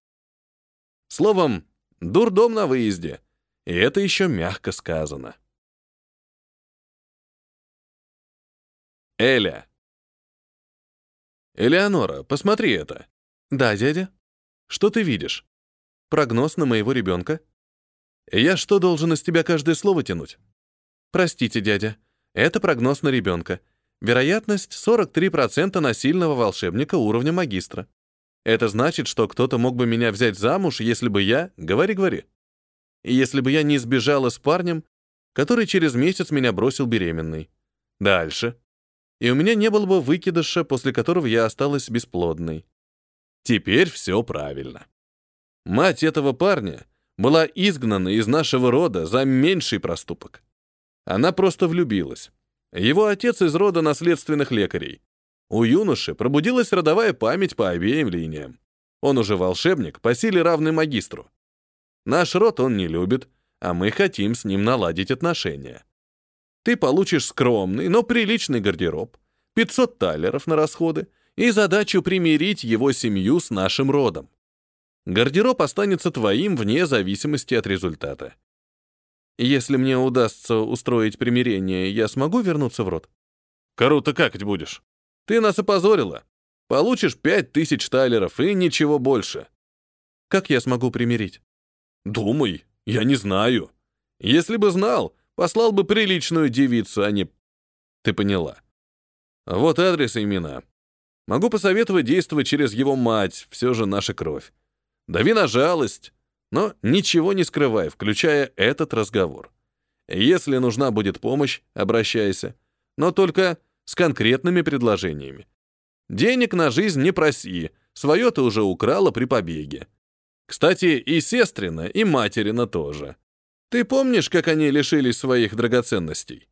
Словом, дурдом на выезде. И это еще мягко сказано. Эля. Элеонора, посмотри это. Да, дядя. Что ты видишь? Прогноз на моего ребенка? Я что, должен из тебя каждое слово тянуть? Простите, дядя. Это прогноз на ребенка. Вероятность 43% на сильного волшебника уровня магистра. Это значит, что кто-то мог бы меня взять замуж, если бы я... Говори, говори. И если бы я не сбежала с парнем, который через месяц меня бросил беременной. Дальше. И у меня не было бы выкидыша, после которого я осталась бесплодной. Теперь все правильно. Мать этого парня была изгнана из нашего рода за меньший проступок. Она просто влюбилась. Его отец из рода наследственных лекарей. У юноши пробудилась родовая память по обеим линиям. Он уже волшебник, по силе равный магистру. Наш род он не любит, а мы хотим с ним наладить отношения. Ты получишь скромный, но приличный гардероб, 500 талеров на расходы и задачу примирить его семью с нашим родом. Гардероб останется твоим вне зависимости от результата. Если мне удастся устроить примирение, я смогу вернуться в рот? Круто какать будешь. Ты нас опозорила. Получишь пять тысяч талеров и ничего больше. Как я смогу примирить? Думай, я не знаю. Если бы знал, послал бы приличную девицу, а не... Ты поняла. Вот адрес и имена. Могу посоветовать действовать через его мать, все же наша кровь. Дави на жалость, но ничего не скрывай, включая этот разговор. Если нужна будет помощь, обращайся, но только с конкретными предложениями. Денег на жизнь не проси, свое ты уже украла при побеге. Кстати, и сестрина, и материна тоже. Ты помнишь, как они лишились своих драгоценностей?